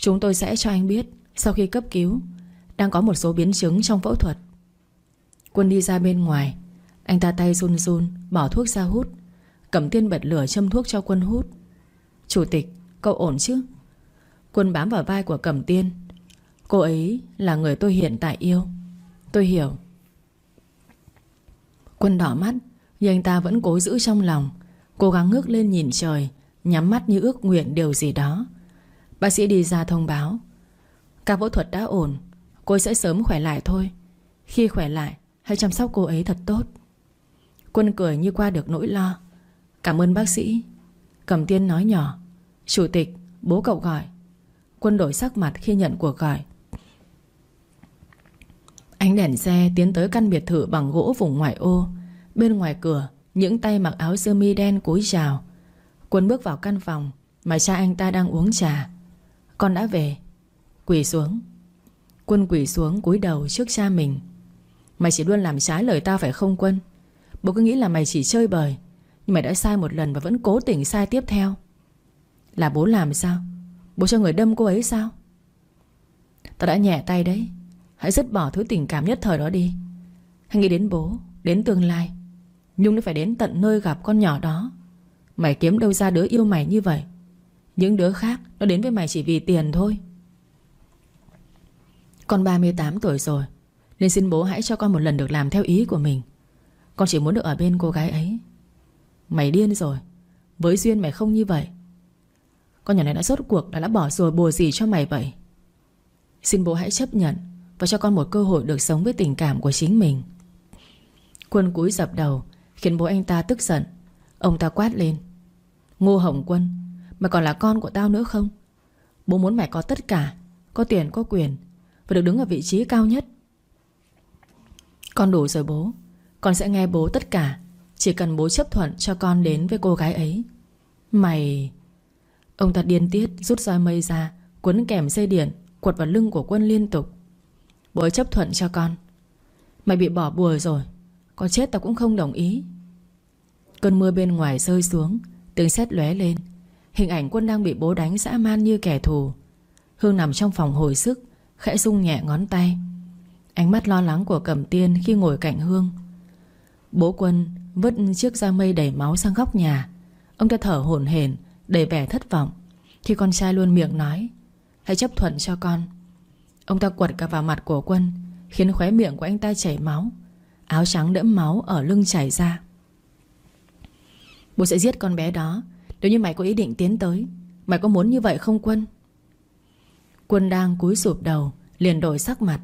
Chúng tôi sẽ cho anh biết, Sau khi cấp cứu, Đang có một số biến chứng trong phẫu thuật. Quân đi ra bên ngoài. Anh ta tay run run, Bỏ thuốc ra hút. Cẩm tiên bật lửa châm thuốc cho quân hút. Chủ tịch, cậu ổn chứ? Quân bám vào vai của Cẩm tiên. Cô ấy là người tôi hiện tại yêu. Tôi hiểu. Quân đỏ mắt, Nhưng anh ta vẫn cố giữ trong lòng. Cố gắng ngước lên nhìn trời, Nhắm mắt như ước nguyện điều gì đó. Bác sĩ đi ra thông báo. Ca phẫu thuật đã ổn Cô ấy sẽ sớm khỏe lại thôi. Khi khỏe lại hãy chăm sóc cô ấy thật tốt. Quân cười như qua được nỗi lo. Cảm ơn bác sĩ. Cầm tiên nói nhỏ. Chủ tịch, bố cậu gọi. Quân đổi sắc mặt khi nhận cuộc gọi. Ánh đèn xe tiến tới căn biệt thự bằng gỗ vùng ngoại ô. Bên ngoài cửa Những tay mặc áo sơ mi đen cúi chào. Quân bước vào căn phòng Mà cha anh ta đang uống trà. Con đã về. Quỳ xuống. Quân quỳ xuống cúi đầu trước cha mình. Mày chỉ luôn làm trái lời tao phải không Quân? Bố cứ nghĩ là mày chỉ chơi bời, Nhưng mày đã sai một lần và vẫn cố tình sai tiếp theo. Là bố làm sao? Bố cho người đâm cô ấy sao? Tao đã nhẹ tay đấy. Hãy dứt bỏ thứ tình cảm nhất thời đó đi. Hãy nghĩ đến bố, Đến tương lai. Nhung nó phải đến tận nơi gặp con nhỏ đó. Mày kiếm đâu ra đứa yêu mày như vậy? Những đứa khác Nó đến với mày chỉ vì tiền thôi. Con 38 tuổi rồi Nên xin bố hãy cho con một lần được làm theo ý của mình. Con chỉ muốn được ở bên cô gái ấy. Mày điên rồi Với duyên mày không như vậy. Con nhỏ này đã rốt cuộc đã, đã bỏ rồi bùa gì cho mày vậy? Xin bố hãy chấp nhận Và cho con một cơ hội được sống với tình cảm của chính mình. Quân cúi dập đầu Khiến bố anh ta tức giận. Ông ta quát lên. Ngô Hồng Quân Mày còn là con của tao nữa không? Bố muốn mày có tất cả, Có tiền, có quyền, Và được đứng ở vị trí cao nhất. Con đủ rồi bố. Con sẽ nghe bố tất cả. Chỉ cần bố chấp thuận cho con đến với cô gái ấy. Mày Ông ta điên tiết, rút roi mây ra, Quấn kèm dây điện, Quật vào lưng của quân liên tục. Bố ấy chấp thuận cho con. Mày bị bỏ bùa rồi. Có chết tao cũng không đồng ý. Cơn mưa bên ngoài rơi xuống, Tiếng sét lóe lên. Hình ảnh quân đang bị bố đánh dã man như kẻ thù. Hương nằm trong phòng hồi sức, Khẽ rung nhẹ ngón tay. Ánh mắt lo lắng của Cẩm Tiên khi ngồi cạnh Hương. Bố quân, vứt chiếc da mây đầy máu sang góc nhà. Ông ta thở hổn hển, Đầy vẻ thất vọng. Khi con trai luôn miệng nói, Hãy chấp thuận cho con. Ông ta quật cả vào mặt của quân, Khiến khóe miệng của anh ta chảy máu. Áo trắng đẫm máu ở lưng chảy ra. Bố sẽ giết con bé đó nếu như mày có ý định tiến tới. Mày có muốn như vậy không Quân? Quân đang cúi sụp đầu, Liền đổi sắc mặt.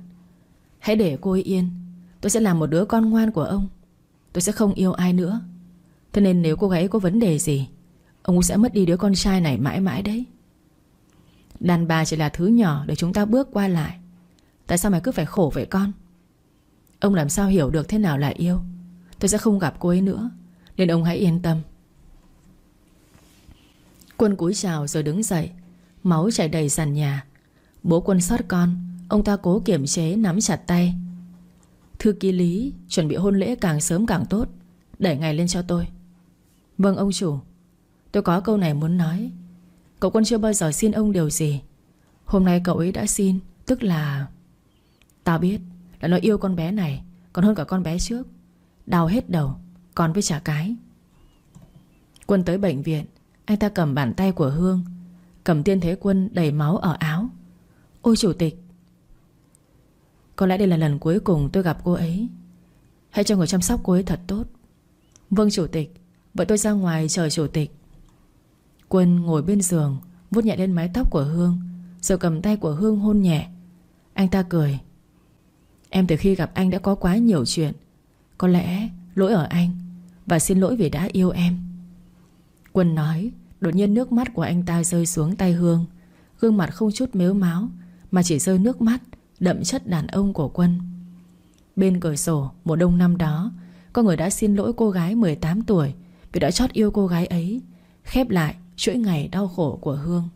Hãy để cô ấy yên. Tôi sẽ làm một đứa con ngoan của ông. Tôi sẽ không yêu ai nữa. Thế nên nếu cô gái có vấn đề gì, Ông sẽ mất đi đứa con trai này mãi mãi đấy. Đàn bà chỉ là thứ nhỏ Để chúng ta bước qua lại. Tại sao mày cứ phải khổ vậy con? Ông làm sao hiểu được thế nào là yêu? Tôi sẽ không gặp cô ấy nữa, Nên ông hãy yên tâm. Quân cúi chào rồi đứng dậy. Máu chảy đầy sàn nhà. Bố quân xót con, Ông ta cố kiểm chế, nắm chặt tay. Thư ký lý Chuẩn bị hôn lễ càng sớm càng tốt. Đẩy ngày lên cho tôi. Vâng ông chủ. Tôi có câu này muốn nói. Cậu quân chưa bao giờ xin ông điều gì. Hôm nay cậu ấy đã xin, Tức là Tao biết là nó yêu con bé này Còn hơn cả con bé trước. Đau hết đầu, Còn với trả cái. Quân tới bệnh viện anh ta cầm bàn tay của Hương, Cầm tiên thế quân đầy máu ở áo. Ôi chủ tịch, Có lẽ đây là lần cuối cùng tôi gặp cô ấy. Hãy cho người chăm sóc cô ấy thật tốt. Vâng chủ tịch, Vậy tôi ra ngoài chờ chủ tịch. Quân ngồi bên giường, vuốt nhẹ lên mái tóc của Hương, Rồi cầm tay của Hương hôn nhẹ. Anh ta cười. Em từ khi gặp anh đã có quá nhiều chuyện. Có lẽ lỗi ở anh, Và xin lỗi vì đã yêu em. Quân nói, Đột nhiên nước mắt của anh ta rơi xuống tay Hương. Gương mặt không chút mếu máu Mà chỉ rơi nước mắt, Đậm chất đàn ông của Quân. Bên cửa sổ, mùa đông năm đó, Có người đã xin lỗi cô gái 18 tuổi Vì đã chót yêu cô gái ấy, Khép lại chuỗi ngày đau khổ của Hương.